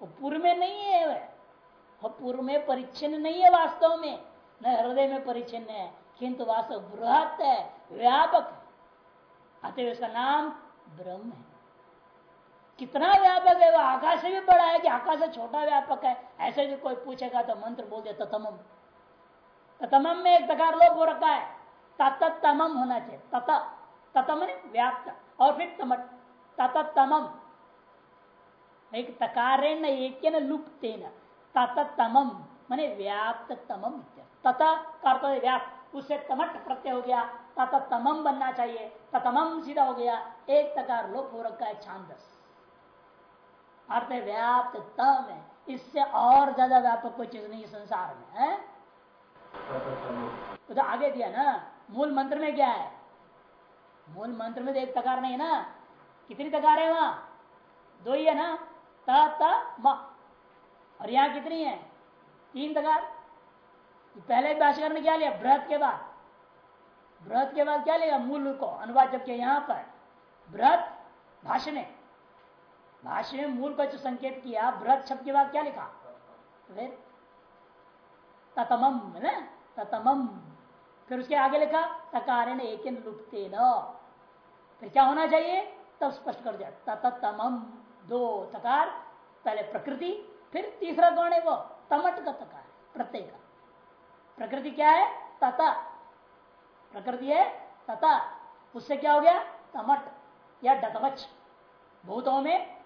वो पूर्व में नहीं है वो पूर्व में परिच्छिन्न नहीं है वास्तव में। न हृदय में परिच्छिन्न है, किंतु वास्तव बृहत है, व्यापक है। अतः उसका नाम ब्रह्म है। कितना व्यापक है? वो आकाश से भी बड़ा है कि आकाश से छोटा व्यापक है? ऐसे जो कोई पूछेगा तो मंत्र बोल दे, ततमम। ततमम में एक तकार लोप हो रखा है। ततमम होना चाहिए। तत, ततम व्याप्त। और फिर तमट। ततमम एक तकार एक लुप्ते न। ततमम मैंने व्याप्त तमम तथा कर व्याप्त। उससे तमट प्रत्यय हो गया। तथा तमम बनना चाहिए। ततमम सीधा हो गया। एक तकार लोप हो रखा है छांदस। अर्थ व्याप्त, तम है। इससे और ज़्यादा व्यापक कोई चीज़ नहीं संसार में, है? तो आगे दिया ना। मूल मंत्र में क्या है? मूल मंत्र में तो एक तकार नहीं है ना। कितनी तकार है वहाँ? दो ही है ना। त त, म। और यहाँ कितनी है? तीन तकार पहले भाषकर ने क्या लिया? बृहद के बाद। बृहद के बाद क्या लिया? मूल को, अनुवाद जब यहाँ पर। बृहद भाषण भाष्य में मूल को संकेत किया, बृहद शब्द के बाद क्या लिखा? फिर ततमम, है ना? ततमम। फिर उसके आगे लिखा तकार एक न फिर क्या होना चाहिए? तब स्पष्ट कर दिया ततमम दो तकार, पहले प्रकृति, फिर तीसरा कौन है वो, तमट का तकार, प्रत्यय का। प्रकृति क्या है? तता। प्रकृति है तथा उससे क्या हो गया? तमट या डतमच भूतों में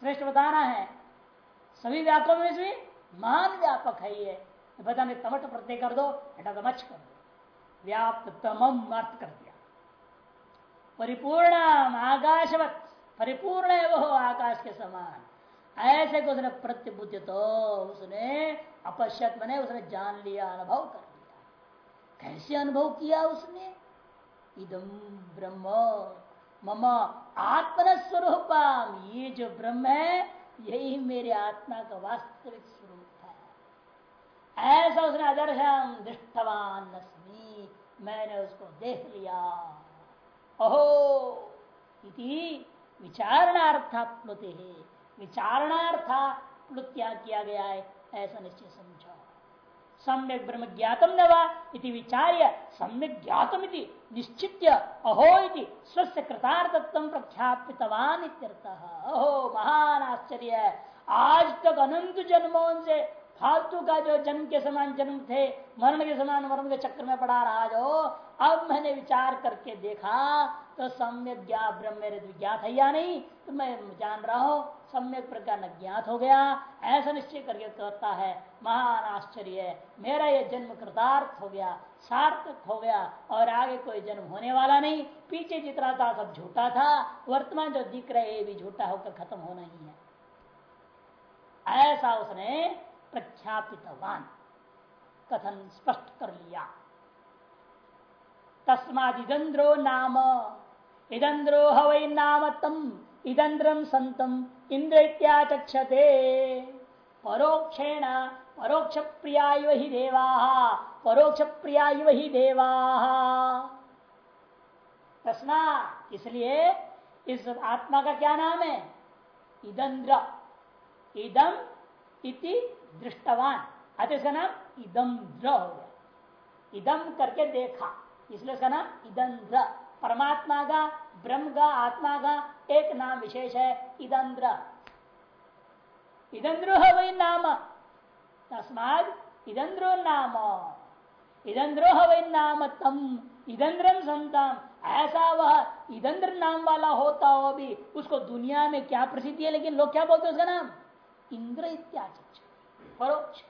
श्रेष्ठ बताना है। सभी व्यापकों में से महान व्यापक है ये। बता नहीं, तमट प्रत्यय कर दो डतमच कर दो। व्याप्त तमम अर्थ कर दिया। परिपूर्ण आकाशवत, परिपूर्ण है वो आकाश के समान। ऐसे को उसने प्रत्यबुद्ध तो उसने अपश्यत बने उसने जान लिया, अनुभव कर लिया। कैसे अनुभव किया उसने? इदम ब्रह्म मम आत्मन स्वरूप ये जो ब्रह्म है, यही मेरे आत्मा का वास्तविक स्वरूप है। ऐसा उसने अदर्शन दृष्टवान नस्मी मैंने उसको देख लिया। ओहो इति विचारणार्था प्लुति है। विचारणार्था प्लुत्या किया गया है, ऐसा निश्चय समझो। सम्यक ब्रह्म ज्ञातम न इति विचार्य सम्यक ज्ञातम निश्चित अहो इति स्वस्थ कृतार्थत्व प्रख्यापितवान अहो, महान आश्चर्य। आज तक अनंत जन्मों से फालतू का जो जन्म के समान जन्म थे, मरण के समान मरण के चक्र में पड़ा रहा जो, अब मैंने विचार करके देखा तो सम्यक ज्ञात ब्रह्म मेरे ज्ञात है या नहीं तो मैं जान रहा हूँ, सम्यक प्रकार ज्ञात हो गया, ऐसा निश्चय करके कहता है, महान आश्चर्य, मेरा यह जन्म कृतार्थ हो गया सार्थक हो गया और आगे कोई जन्म होने वाला नहीं। पीछे जितना था सब झूठा था। वर्तमान जो दिख रहे भी झूठा होकर खत्म होना ही है। ऐसा उसने प्रख्यापितवान कथन स्पष्ट कर लिया। तस्मादिदंद्रो नाम। इदंद्रो हवै नाम तम इदंद्रम संतम। इंद्र इत्याचक्षते परोक्षेण परोक्ष प्रिया देवा। परोक्ष प्रिया ही देवा। तस्मा इसलिए इस आत्मा का क्या नाम है? इदंद्र। इदम इति दृष्टवान। अतः इसका नाम इदम द्र हो गया। इदम करके देखा। इसलिए इसका नाम इदंद्र। परमात्मा का, ब्रह्म का, आत्मा का एक नाम विशेष है, इदंद्र। इदंद्रो है वही नाम। तस्माद इदंद्रो नाम। इदंद्रो है वही नाम तम इदंद्रम संतम ऐसा वह इदंद्र नाम वाला होता हो भी उसको दुनिया में क्या प्रसिद्धि है? लेकिन लोग क्या बोलते हैं उसका नाम? इंद्र इत्याचि परोक्ष।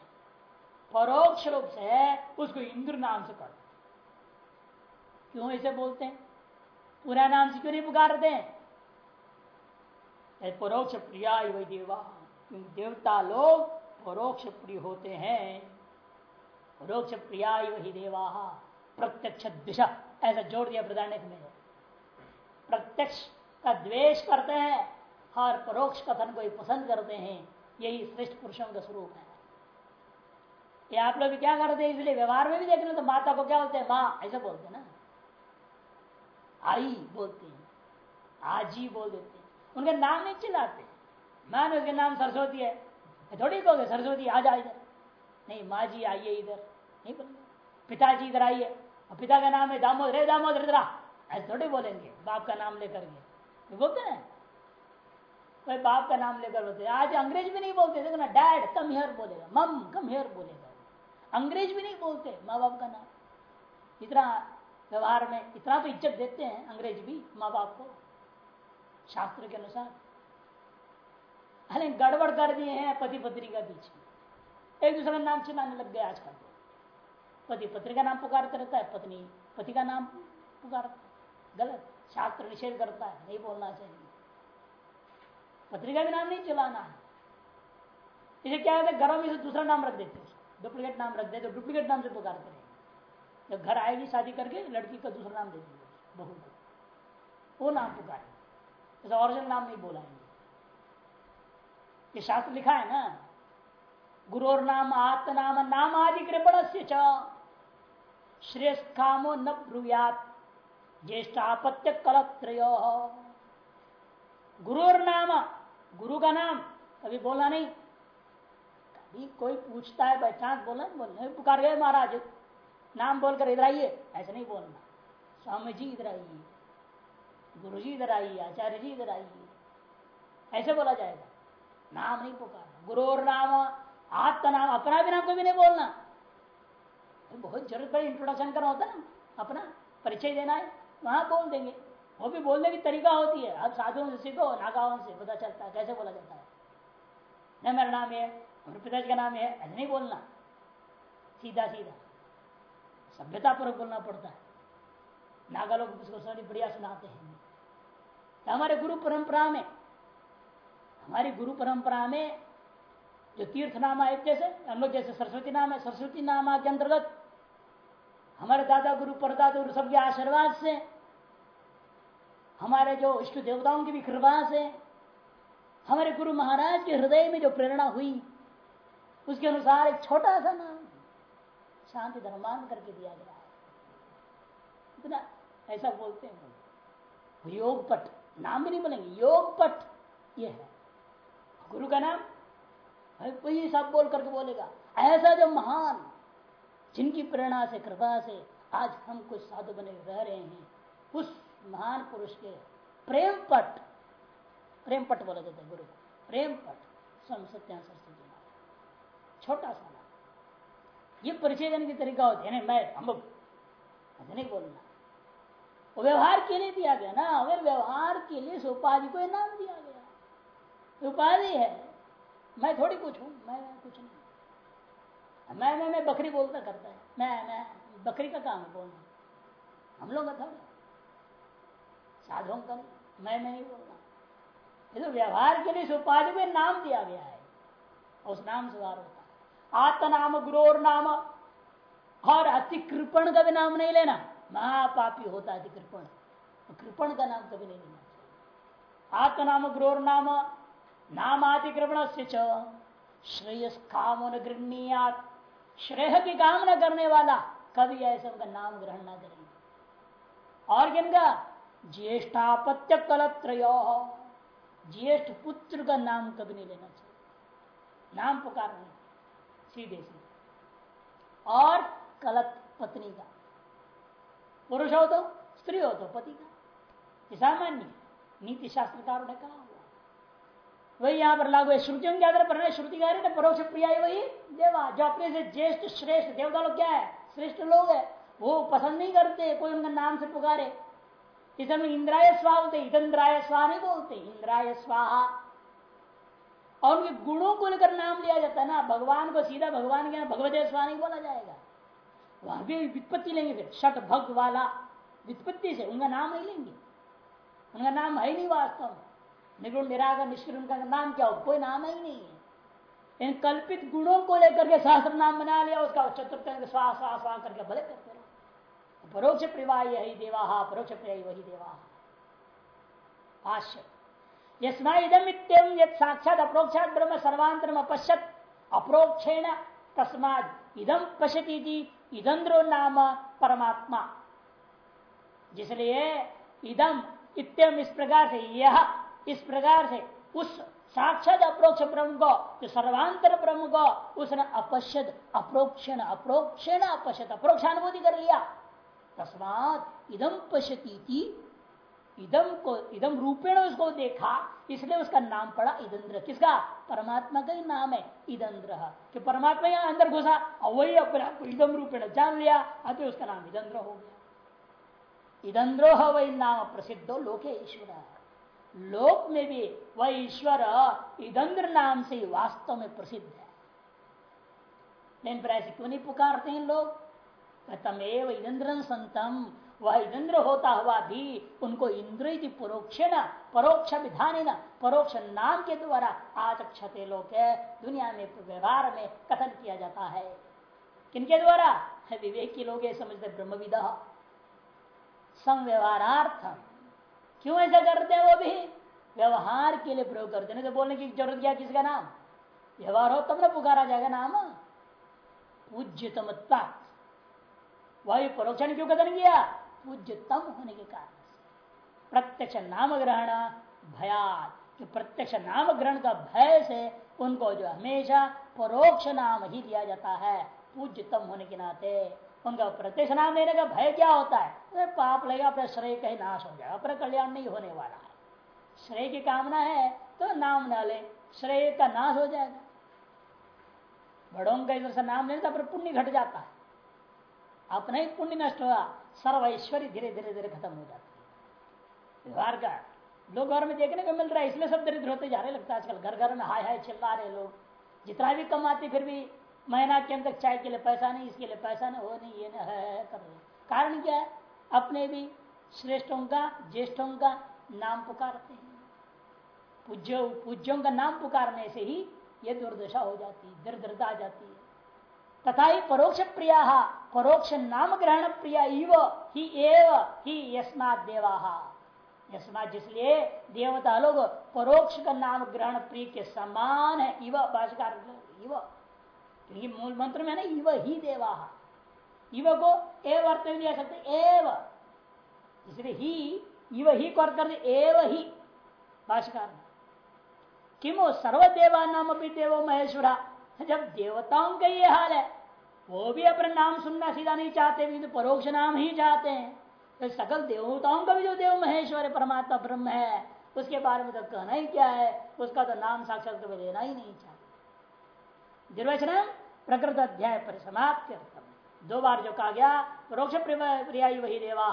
परोक्ष रूप से उसको इंद्र नाम से कर क्यों ऐसे बोलते हैं? पूरा नाम से क्यों नहीं पुकारते हैं? परोक्ष प्रिया देवा। देवता लोग परोक्ष प्रिय होते हैं। परोक्ष प्रिया वही देवा। प्रत्यक्ष दिशा। ऐसा जोड़ दिया प्रधान में प्रत्यक्ष का द्वेष करते हैं, और परोक्ष कथन को ही पसंद करते हैं। यही श्रेष्ठ पुरुषों का स्वरूप है। ये आप लोग क्या करते हैं? इसलिए व्यवहार में भी देख तो माता को क्या बोलते हैं? माँ, ऐसा बोलते हैं ना। आई बोलते हैं। आजी बोल देते हैं। उनका नाम नहीं चिल्लाते। मान उसके नाम सरस्वती है। थोड़ी कहोगे सरस्वती आ जा इधर। नहीं, माँ जी आइए इधर। नहीं बोलेंगे पिताजी इधर आइए। और पिता का नाम है दामोदर रे दामोदर इधर ऐसे थोड़े बोलेंगे। बाप का नाम लेकर के। बोलते हैं? कोई बाप का नाम लेकर बोलते आज अंग्रेज़ भी नहीं बोलते। देखो ना, डैड कम हेयर बोलेगा। मम कम हेयर बोलेगा। अंग्रेज़ भी नहीं बोलते। माँ बाप का नाम। इतना व्यवहार में इतना तो इज़्ज़त देते हैं अंग्रेज़ भी माँ बाप को। शास्त्र के अनुसार। अरे गड़बड़ कर दिए हैं पति पत्नी का बीच एक दूसरे का नाम चिल्लाने लग गए आजकल। तो पति पत्नी का नाम पुकारते रहता है, पत्नी, पति का नाम पुकारता गलत, शास्त्र निषेध करता है, नहीं बोलना चाहिए। पत्नी का भी नाम नहीं चलाना है। इसे क्या होता है, घरों में दूसरा नाम रख देते हैं डुप्लीकेट नाम रख दे तो डुप्लीकेट नाम से पुकारते रहे जब घर आएगी शादी करके, लड़की का दूसरा नाम दे देंगे बहू को। वो नाम पुकारे जैसे ओरिजिनल नाम नहीं बोलाएँगे। ये शास्त्र लिखा है ना गुरु नाम आत्मनाम नाम आदि कृपण से श्रेष्ठामो न ब्रुयात ज्येष्ठापत्य कलत्रय गुरु नाम गुरु का नाम कभी बोला नहीं। कभी कोई पूछता है बाई चांस बोला बोलने पुकार गए महाराज। नाम बोलकर इधर आइए, ऐसे नहीं बोलना। स्वामी जी इधर आइए गुरु जी इधर आइए आचार्य जी इधर आइए। ऐसे बोला जाएगा। नाम नहीं पुकारना। गुरु नाम आत्मा नाम, अपना भी नाम को भी नहीं बोलना। बहुत ज़रूरत पड़े इंट्रोडक्शन करना होता है ना, अपना परिचय देना है, वहाँ बोल देंगे। वो भी बोलने की तरीका होती है अब साधुओं से सीखो, नागाओं से पता चलता है, कैसे बोला जाता है। न मेरा नाम है हमारे पिताजी का नाम है, ऐसे नहीं बोलना। सीधा सीधा। सभ्यता पूर्वक बोलना पड़ता है। नागा लोग सारी बढ़िया सुनाते हैं। तो हमारे गुरु परंपरा में, हमारी गुरु परंपरा में जो तीर्थ नामा एक जैसे, हम लोग जैसे सरस्वती नाम है, सरस्वती नामा के अंतर्गत। हमारे दादा गुरु, परदादा गुरु सबके आशीर्वाद से, हमारे जो इष्ट देवताओं की भी कृपा से, हमारे गुरु महाराज के हृदय में जो प्रेरणा हुई, उसके अनुसार एक छोटा सा नाम शांति धर्मान करके दिया गया है। इतना ऐसा बोलते हैं योग पट नाम भी नहीं बोलेंगे योग पट ये है। गुरु का नाम कोई सब बोल करके बोलेगा, ऐसा जो महान, जिनकी प्रेरणा से, कृपा से आज हम कुछ साधु बने रह रहे हैं, उस महान पुरुष के प्रेम पट प्रेम पट बोला जाता है गुरु प्रेम पट स्वयं छोटा सा नाम। ये परिचय देने की तरीका होती है मैं हम ऐसे नहीं बोलना वो व्यवहार के लिए दिया गया ना, अगर व्यवहार के लिए उपाधि को नाम दिया गया। उपाधि है। मैं थोड़ी कुछ हूँ, मैं कुछ नहीं। मैं मैं मैं बकरी बोलता करता है। मैं मैं बकरी का काम है बोलना हम लोग का साधुओं का मैं मैं नहीं बोलना ये तो व्यवहार के लिए उपाधि में नाम दिया गया है उस नाम से व्यवहार होता है। आत्म नाम गुरोर नाम और अतिकृपण का भी नाम नहीं लेना। महापापी होता है अतिकृपण। कृपण का नाम कभी नहीं लेना चाहिए। नाम गुरोर नाम नामातिक्रमण से श्रेयस काम गृहणीयात श्रेय की कामना करने वाला कभी ऐसे उनका नाम ग्रहण ना करेंगे। और किनका ज्येष्ठापत्य कलत्रय ज्येष्ठ पुत्र का नाम कभी नहीं लेना चाहिए। नाम पुकार नहीं। सीधे सीधे और कलत पत्नी का। पुरुष हो तो स्त्री हो तो पति का। सामान्य नीति शास्त्रकारों ने कहा। वही यहाँ पर लागू है। श्रुतियों के आधार पर श्रुति कह परोक्ष प्रिया वही देवा, जो अपने से ज्येष्ठ, श्रेष्ठ, देवता लोग क्या है? श्रेष्ठ लोग है। वो पसंद नहीं करते, कोई उनका नाम से पुकारे। इसे हम इंद्राय स्वाहा बोलते इंद्राय स्वाहा नहीं बोलते, इंद्राय स्वाहा। और उनके गुणों को लेकर नाम लिया जाता है ना, भगवान को सीधा भगवान के भगवत स्वाहा नहीं बोला जाएगा। वहाँ भी वित्पत्ति लेंगे फिर, शट भग वाला। वित्पत्ति से उनका नाम नहीं लेंगे। उनका नाम है नहीं वास्तव में। निगुण निरागर निष्क्रिय का नाम क्या हो? कोई नाम ही नहीं। है इन कल्पित गुणों को लेकर के सहस्त्र नाम बना लिया, उसका चतुर्थ स्वाह स्वाह स्वाह करके भले करते रहो परोक्ष प्रिवाह यही देवा परोक्ष प्रिय वही देवा। यस्मा इदम इतम यद साक्षात अप्रोक्षात ब्रह्म सर्वांतरम अपश्यत। अप्रोक्षेण तस्माद इदम इदंद्रो नाम परमात्मा। जिसलिए इदम इतम इस प्रकार से यह इस प्रकार से उस साक्षात अप्रोक्ष ब्रह्म को, जो सर्वांतर ब्रह्म को, उसने अपश्यत, अप्रोक्षण अप्रोक्षण, अपश्यत, अप्रोक्षानुभूति कर लिया। तस्मात इदम पश्यती इदम को इदम रूपेण उसको देखा, इसलिए उसका नाम पड़ा इदंद्र। किसका? परमात्मा का ही नाम है, इदंद्र। कि परमात्मा यहाँ अंदर घुसा, और वही अपने आप इदम रूपेण जान लिया, अतः उसका नाम इदंद्र हो गया। इदंद्रो वही नाम प्रसिद्धो लोके ईश्वर लोक में भी वह ईश्वर इदंद्र नाम से वास्तव में प्रसिद्ध है। लेकिन पर ऐसे क्यों नहीं पुकारते हैं लोग? तमेव इदंद्रन संतम। वह इंद्र होता हुआ भी उनको इंद्र परोक्षण, परोक्ष विधान परोक्ष नाम के द्वारा आज क्षते लोग दुनिया में व्यवहार में कथन किया जाता है। किनके द्वारा? विवेक के लोग समझते ब्रह्मविद। संव्यवहारार्थ क्यों ऐसा करते हैं वो भी? व्यवहार के लिए प्रयोग करते नहीं तो बोलने की ज़रूरत क्या किसका नाम? व्यवहार हो तब ना पुकारा जाएगा नाम। पूज्यतम वायु परोक्षण क्यों कथन किया? पूज्यतम होने के कारण प्रत्यक्ष नाम ग्रहण भयात। कि प्रत्यक्ष नाम ग्रहण का भय से उनको जो हमेशा परोक्ष नाम ही दिया जाता है। पूज्यतम होने के नाते। उनका प्रत्यक्ष नाम देने का भय क्या होता है? तो पाप लगेगा अपना श्रेय का ही नाश हो जाएगा अपना कल्याण नहीं होने वाला है। श्रेय की कामना है तो नाम न ले, श्रेय का नाश हो जाएगा। बड़ों का इधर से नाम लेने तो पुण्य घट जाता है। अपना ही पुण्य नष्ट होगा, सर्व ऐश्वर्य धीरे धीरे धीरे खत्म हो जाती है। व्यवहार का लोग घर में देखने को मिल रहा है इसलिए सब दरिद्र होते जा रहे लगता है आजकल घर घर में हाय हाय चिल्ला रहे लोग। जितना भी कमाते फिर भी महीना के अंदर चाय के लिए पैसा नहीं, इसके लिए पैसा नहीं हो नहीं, ये नहीं, है कर कारण क्या है? अपने भी श्रेष्ठों का, ज्येष्ठों का नाम पुकारते हैं। पूज्यो, पूज्यों का नाम पुकारने से ही ये दुर्दशा हो जाती है, दरिद्रता आ जाती है। तथा ही परोक्ष प्रिया, परोक्ष नाम ग्रहण प्रिया इव ही एव ही यस्मात देवा। यस्मात जिसलिए देवता लोग परोक्ष का नाम ग्रहण प्रिय के समान है, इव भाषकार इव। क्योंकि मूल मंत्र में ना ही देवा। इव को एव अर्थ में दिया सकते, एव। इसलिए ही, इव ही को अर्थ कर एव ही। भाषकार किमो सर्वदेवा नाम अपनी देवो महेश्वरा। जब देवताओं का ये हाल है, वो भी अपना नाम सुनना सीधा नहीं चाहते भी तो परोक्ष नाम ही चाहते हैं। तो सकल देवताओं का भी जो देव महेश्वर परमात्मा ब्रह्म है, उसके बारे में तो कहना ही क्या है, उसका तो नाम साक्षात कभी लेना ही नहीं चाहते। निर्वचन प्रकृत अध्याय पर समाप्त दो बार जो कहा गया, परोक्ष वही देवा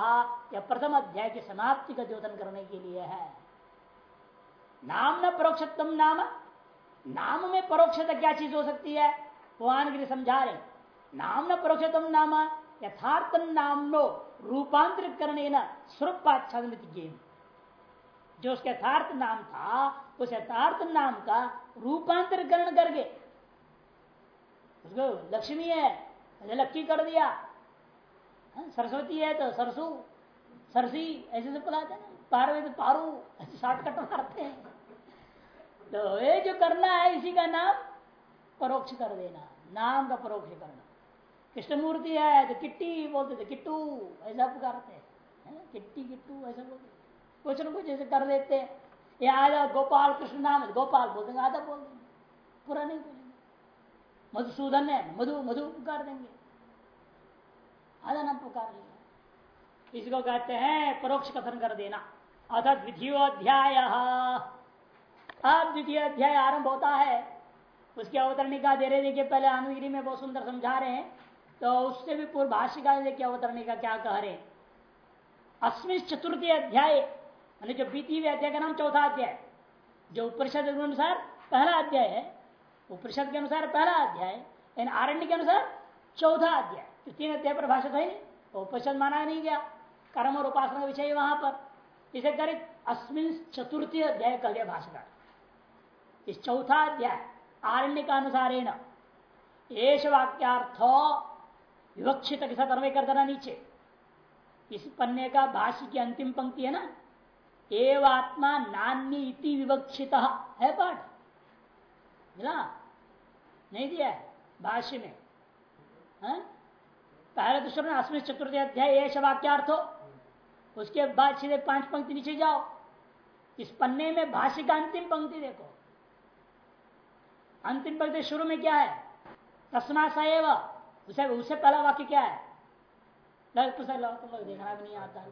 या प्रथम अध्याय की समाप्ति का द्योतन करने के लिए है। नाम न परोक्षतम नाम नाम में परोक्षता क्या चीज़ हो सकती है? भगवान लिए समझा रहे नाम न परोक्षतम नाम, यथार्थ नाम नो रूपांतरित करने न स्वरूपाच्छादन जो उसके यथार्थ नाम था, उस यथार्थ नाम का रूपांतरीकरण करके उसको लक्ष्मी है लक्की कर दिया। हाँ, सरस्वती है तो सरसू सरसी ऐसे से बुलाते ना पारवे तो पारू ऐसे शॉर्टकट मारते हैं। तो ये जो करना है इसी का नाम परोक्ष कर देना नाम का परोक्ष करना। कृष्णमूर्ति है तो किट्टी बोलते थे किट्टू ऐसा पुकारते हैं। किट्टी किट्टू ऐसा बोलते कुछ न कुछ ऐसे कर देते हैं। ये आधा गोपाल कृष्ण नाम है गोपाल बोल देंगे आधा बोल देंगे पूरा नहीं मधुसूदन है, मधु मधु पुकार देंगे। आधा पुकार लेंगे इसको कहते हैं परोक्ष कथन कर देना। अर्थात विधियोध्याय अब द्वितीय अध्याय आरंभ होता है। उसकी अवतरणिका दे रहे देखिए, पहले अनुगिरी में बहुत सुंदर समझा रहे हैं। तो उससे भी पूर्व भाष्यकार देखिए अवतरणिका क्या कह रहे अस्मिन चतुर्थी अध्याय मान जो बीती हुए अध्याय का नाम चौथा अध्याय, जो उपनिषद अनुसार पहला अध्याय है। उपनिषद के अनुसार पहला अध्याय, यानी आरण्य के अनुसार चौथा अध्याय। तो तीन अध्याय पर भाषा है उपनिषद माना नहीं गया। कर्म और उपासना का विषय वहाँ पर। इसे करित अस्मिन चतुर्थी अध्याय कह गया भाषण इस चौथा अध्याय, आरण्य का अनुसारेण। एश वाक्यार्थ विवक्षित के साथ कर देना नीचे। इस पन्ने का भाष्य की अंतिम पंक्ति है ना? एवात्मा नान्य इति विवक्षित। है पाठ? मिला? नहीं दिया है, भाष्य में। है? पहले तो शुरू अश्विन चतुर्थी अध्याय एश वाक्यार्थ उसके बाद सीधे पाँच पंक्ति नीचे जाओ। इस पन्ने में भाष्य का अंतिम पंक्ति देखो। अंतिम पंक्ति शुरू में क्या है? तस्मा सएव उसे उससे पहला वाक्य क्या है? देखना भी नहीं आता।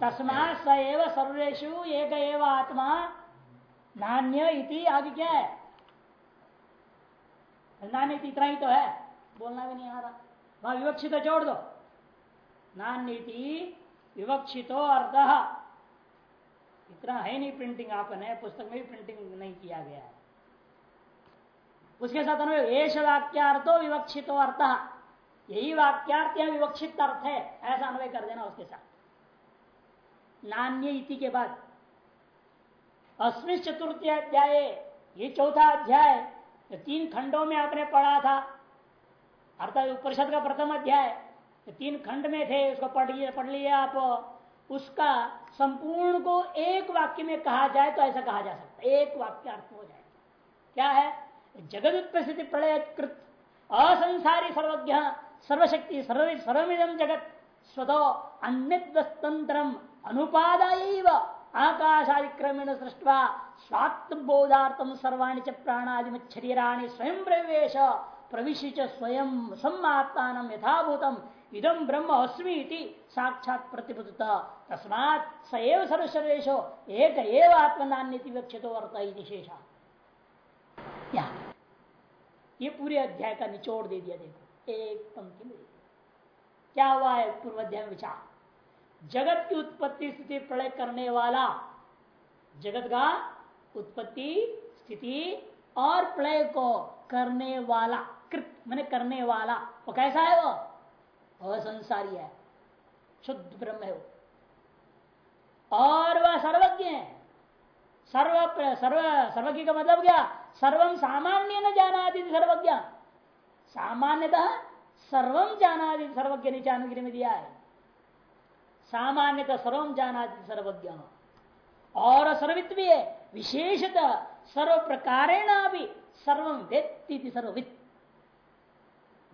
तस्मा सएव सर्वेशु एक आत्मा, नान्य आगे क्या है? नान्य इतना ही तो है। बोलना भी नहीं आ रहा। वहाँ विवक्षित जोड़ दो। नान्य विवक्षितो अर्थ इतना है नहीं प्रिंटिंग आपने, पुस्तक में भी प्रिंटिंग नहीं किया गया है। उसके साथ एश वाक्यार्थो विवक्षितो अर्थ यही वाक्यार्थ या विवक्षित अर्थ है, ऐसा अनुभव कर देना उसके साथ। नान्य इति के बाद अस्मिन चतुर्थी अध्याय ये चौथा अध्याय तीन खंडों में आपने पढ़ा था। अर्थात उपनिषद का प्रथम अध्याय तीन खंड में थे, उसको पढ़ लिया पढ़ लिया आप। उसका संपूर्ण को एक वाक्य में कहा जाए तो ऐसा कहा जा सकता है। एक वाक्य अर्थ हो जाए। क्या है? जगत उत्पस्थिति प्रलय कृत, असंसारी सर्वज्ञ, सर्वशक्ति सर्व सर्विदम जगत, स्वतो अन्यतंत्र अनुपादाय आकाशादिक्रमेण सृष्टवा स्वात्मबोधार्थम सर्वाणी च प्राणादि शरीराणी स्वयं प्रवेश प्रविश स्वयं सम्मात्मान यथाभूतम। इदम ब्रह्म अस्मी साक्षात प्रतिबद्धता तस्मात सएव सर्वशर्वेशो एक एव आत्मनान्य व्यक्षितो अर्थ शेषा। ये। पूरे अध्याय का निचोड़ दे दिया देखो। एक पंक्ति में क्या हुआ है पूर्व अध्याय में विचार? जगत की उत्पत्ति स्थिति प्रलय करने वाला। जगत का उत्पत्ति स्थिति और प्रलय को करने वाला, कृत, मैंने करने वाला। वो कैसा है वो? असंसारी है। शुद्ध ब्रह्म है वो। और वह सर्वज्ञ है। सर्व सर्व, सर्वज्ञ का मतलब क्या? सर्वम सामान्य न जाना आदि सर्वज्ञ। सामान्यतः सर्वम जाना आदि सर्वज्ञ नीचे अनुग्रह में दिया है। सामान्यतः सर्वम जाना सर्वज्ञ और सर्वित्व भी है। विशेषतः सर्व प्रकार भी सर्वम व्यक्ति सर्वित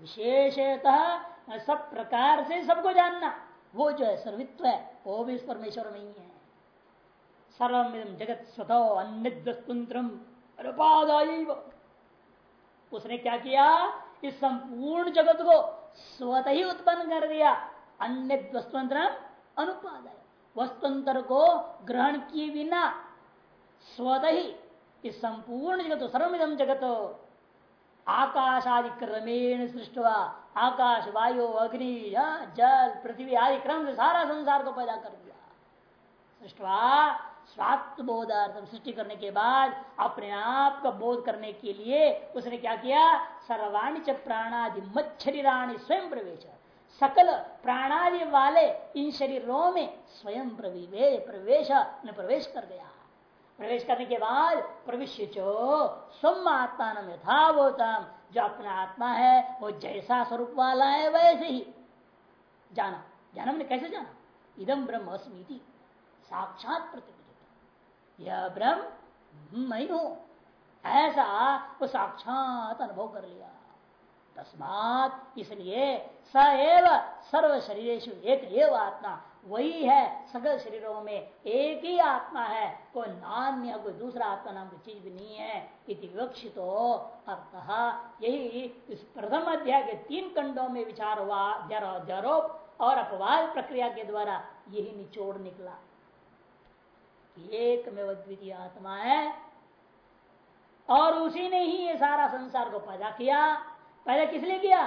विशेषतः सब प्रकार से सबको जानना, वो जो है सर्वित्व है, वो भी परमेश्वर में ही है। सर्वमिदम जगत स्वतो अन्यद्वस्तुत्रम उसने क्या किया? इस संपूर्ण जगत को स्वतः ही उत्पन्न कर दिया। अन्य वस्तुअंतर अनुपादाय वस्तुअंतर को ग्रहण किए बिना स्वत ही इस संपूर्ण जगत सर्वमिदम जगत आकाश आदि क्रमेण सृष्टवा आकाश वायु अग्नि जल, पृथ्वी आदि क्रम से सारा संसार को पैदा कर दिया। सृष्टवा, स्वात्म बोधार्थम सृष्टि करने के बाद अपने आप का बोध करने के लिए उसने क्या किया? सर्वाणी च प्राणादि मच्छरीराणी स्वयं प्रवेश। सकल प्राणादि वाले इन शरीरों में स्वयं प्रवेश में प्रवेश कर गया। प्रवेश करने के बाद प्रविश्य चो स्वम आत्मा यथावोतम जो अपना आत्मा है, वो जैसा स्वरूप वाला है, वैसे ही। जाना। जाना मैंने कैसे जाना? इदम ब्रह्म अस्मी साक्षात प्रति यह ब्रह्म मैं हूँ। ऐसा वो साक्षात अनुभव कर लिया। तस्मात इसलिए स एव सर्व शरीर एक एव आत्मा। वही है, सकल शरीरों में एक ही आत्मा है। कोई नान्य, कोई दूसरा आत्मा नाम की चीज़ भी नहीं है। इति विवक्षित अर्थ। यही इस प्रथम अध्याय के तीन खंडों में विचार हुआ अध्यारोप और अपवाद प्रक्रिया के द्वारा यही निचोड़ निकला। एक में द्वितीय आत्मा है और उसी ने ही ये सारा संसार को पैदा किया। पैदा किस लिए किया?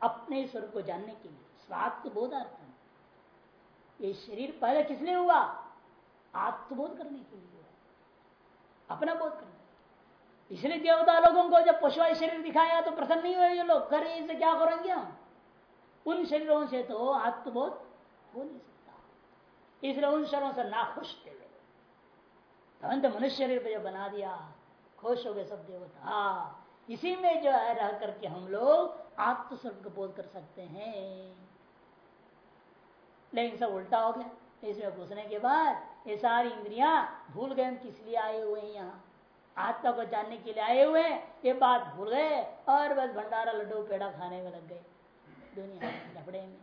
अपने स्वर को जानने के लिए। स्वात्म बोधार्थम ये शरीर पैदा किस लिए हुआ? आत्मबोध करने के लिए अपना बोध करने इसलिए देवता लोगों को जब पशुआ शरीर दिखाया तो प्रसन्न नहीं हुए ये लोग। करे इसे, क्या करेंगे हम? उन शरीरों से तो आत्मबोध हो नहीं सकता। इसलिए उन शरीरों से नाखुश थे वे तुरंत मनुष्य शरीर पर जब बना दिया, खुश हो गए सब देवता। हाँ इसी में जो है रह करके हम लोग आत्मस्वरूप को बोध कर सकते हैं। लेकिन सब उल्टा हो गया। इसमें घुसने के बाद ये सारी इंद्रिया भूल गए हम किस लिए आए हुए हैं यहाँ। आत्मा को जानने के लिए आए हुए ये बात भूल गए और बस भंडारा लड्डू पेड़ा खाने में लग गए दुनिया लपड़े में।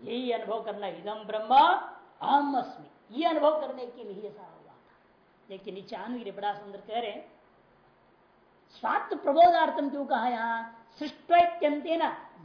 यही अनुभव करना इदम ब्रह्म अहम अस्मी ये अनुभव करने के लिए सारा हुआ था। लेकिन नीचे बड़ा सुंदर कह रहे स्वात्म प्रबोधार्थम क्यों कहा यहाँ सृष्टत्यंत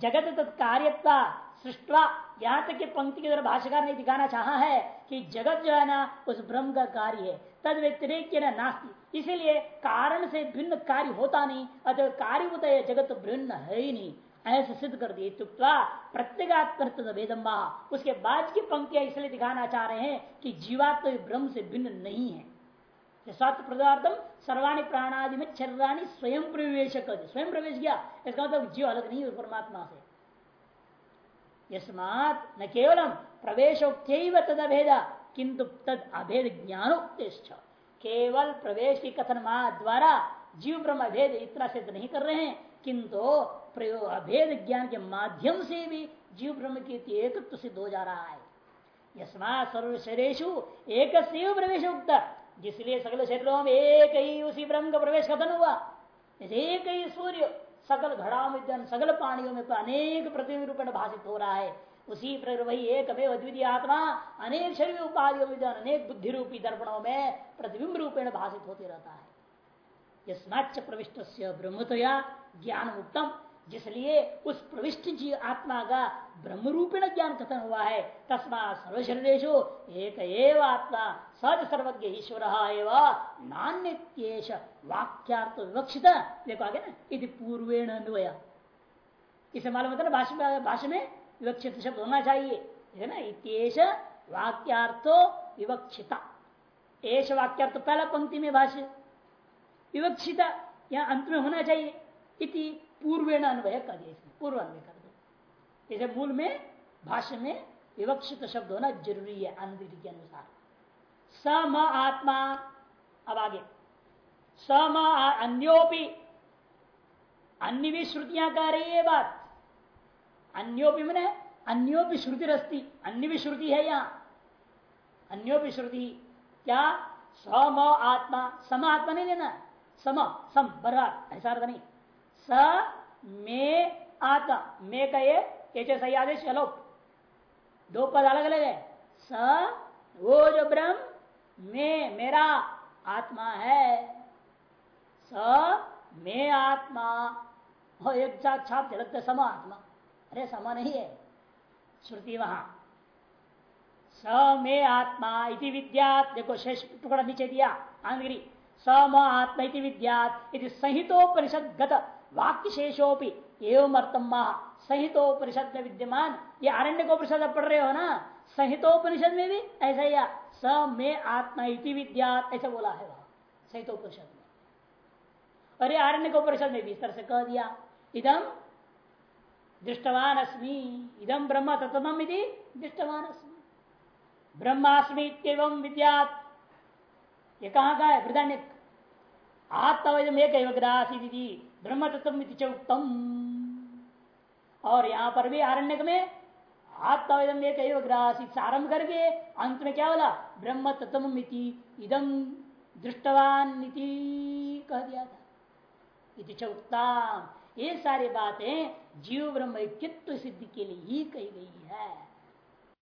जगत तत्कार्यता सृष्टवा यहाँ तक के पंक्ति के द्वारा भाष्यकार ने दिखाना चाहा है कि जगत जो है ना, उस ब्रह्म का कार्य है। तद व्यतिरिक नास्ती। इसीलिए कारण से भिन्न कार्य होता नहीं, अतः कार्य होता है जगत भिन्न है ही नहीं। ऐसे सिद्ध कर दिए। प्रत्येगात्म वेदम उसके बाद की पंक्तियाँ इसलिए दिखाना चाह रहे हैं कि जीवात्म तो ब्रह्म से भिन्न नहीं है। स्वास्थ्य पदार्थम सर्वाणी प्राणादि में शरीरानी स्वयं प्रवेश कर स्वयं प्रवेश किया? इसका मतलब जीव अलग नहीं परमात्मा से। यस्मात न केवलम प्रवेशोक्त तद अभेद किंतु तद अभेद ज्ञानोक्त केवल प्रवेश की कथन द्वारा जीव ब्रह्म भेद इतना सिद्ध नहीं कर रहे हैं, किंतु प्रयोग अभेद ज्ञान के माध्यम से भी जीव ब्रह्म की एकत्व सिद्ध हो जा रहा है। यस्मा सर्व शरीरेशु एक प्रवेश उक्त जिसलिए सकल क्षेत्रों में एक ही उसी ब्रह्म का प्रवेश कथन हुआ। एक ही सूर्य, सकल घड़ा में सकल पानियों में अनेक प्रतिबिंब रूप भाषित हो रहा है। उसी प्रकार वही एक अद्वितीय आत्मा, अनेक शरीर उपाधियों में जन, अनेक बुद्धि रूपी दर्पणों में प्रतिबिंब रूपेण भाषित होते रहता है। यस्माच प्रविष्ट ब्रह्मतया ज्ञान उत्तम जिसलिए उस प्रविष्ट जी आत्मा का ब्रह्म रूपेण ज्ञान कथन हुआ है तस्मा सर्वशरीरेशु एक एव आत्मा सज सर्वज्ञ ईश्वर नान्य वाक्यार्थ विवक्षित। देखो आगे ना यदि पूर्वेण अन्वय। इसे मालूम होता है भाषा भाषा में विवक्षित शब्द होना चाहिए। है ना इतेश वाक्यार्थो विवक्षिता। एश वाक्यार्थ पहला पंक्ति में भाष्य। विवक्षिता, यहाँ अंत में होना चाहिए। इति पूर्वेण अन्वय कर दिया इसमें पूर्व अन्वय कर दो। जैसे मूल में, भाष्य में विवक्षित शब्द होना ज़रूरी है आनंद के अनुसार। सम आत्मा, अब आगे। सम अन्योपि, अन्य भी श्रुतियाँ कह रही है बात। अन्योपि मैंने, अन्योपि श्रुति रस्ती अन्य भी श्रुति है यहाँ। अन्योपि श्रुति, क्या? सम आत्मा सम आत्मा नहीं लेना। सम सम बराबर ऐसा नहीं। स, में, आता। मे का ये सही आदेश अलोप दो पद अलग अलग है। स, वो जो ब्रह्म, में, मेरा आत्मा है। स, में आत्मा। हो एक साथ छाप झलकते सम आत्मा। अरे, समा नहीं है। श्रुति वहाँ। स, में आत्मा इति विद्या देखो, शेष टुकड़ा नीचे दिया आंध्री स, म आत्मा इति विद्या संहितोपनिषद गत वाक्य शेषोपि एवं अर्थम संहितोपनिषद में विद्यमान। ये परिषद पढ़ रहे हो ना संहितोपनिषद में भी ऐसा ही स में आत्मा इति विद्या ऐसा बोला है वहाँ। संहितोपनिषद में। अरे परिषद में भी इस तरह से कह दिया। इदम दृष्टवान अस्मी इदम ब्रह्म तत्म दृष्टवान अस्मी ब्रह्मास्मी विद्यात। ये कहाँ का है? वृदान्य आत्मवेदम एक दीदी ब्रह्म तत्व उत्तम और यहाँ पर भी आरण्य में आत्मवेदम एक आरंभ करके अंत में क्या बोला? ब्रह्म तत्व इदम दृष्टवान कह दिया था। उत्तम ये सारी बातें जीव ब्रह्म सिद्धि के लिए ही कही गई है।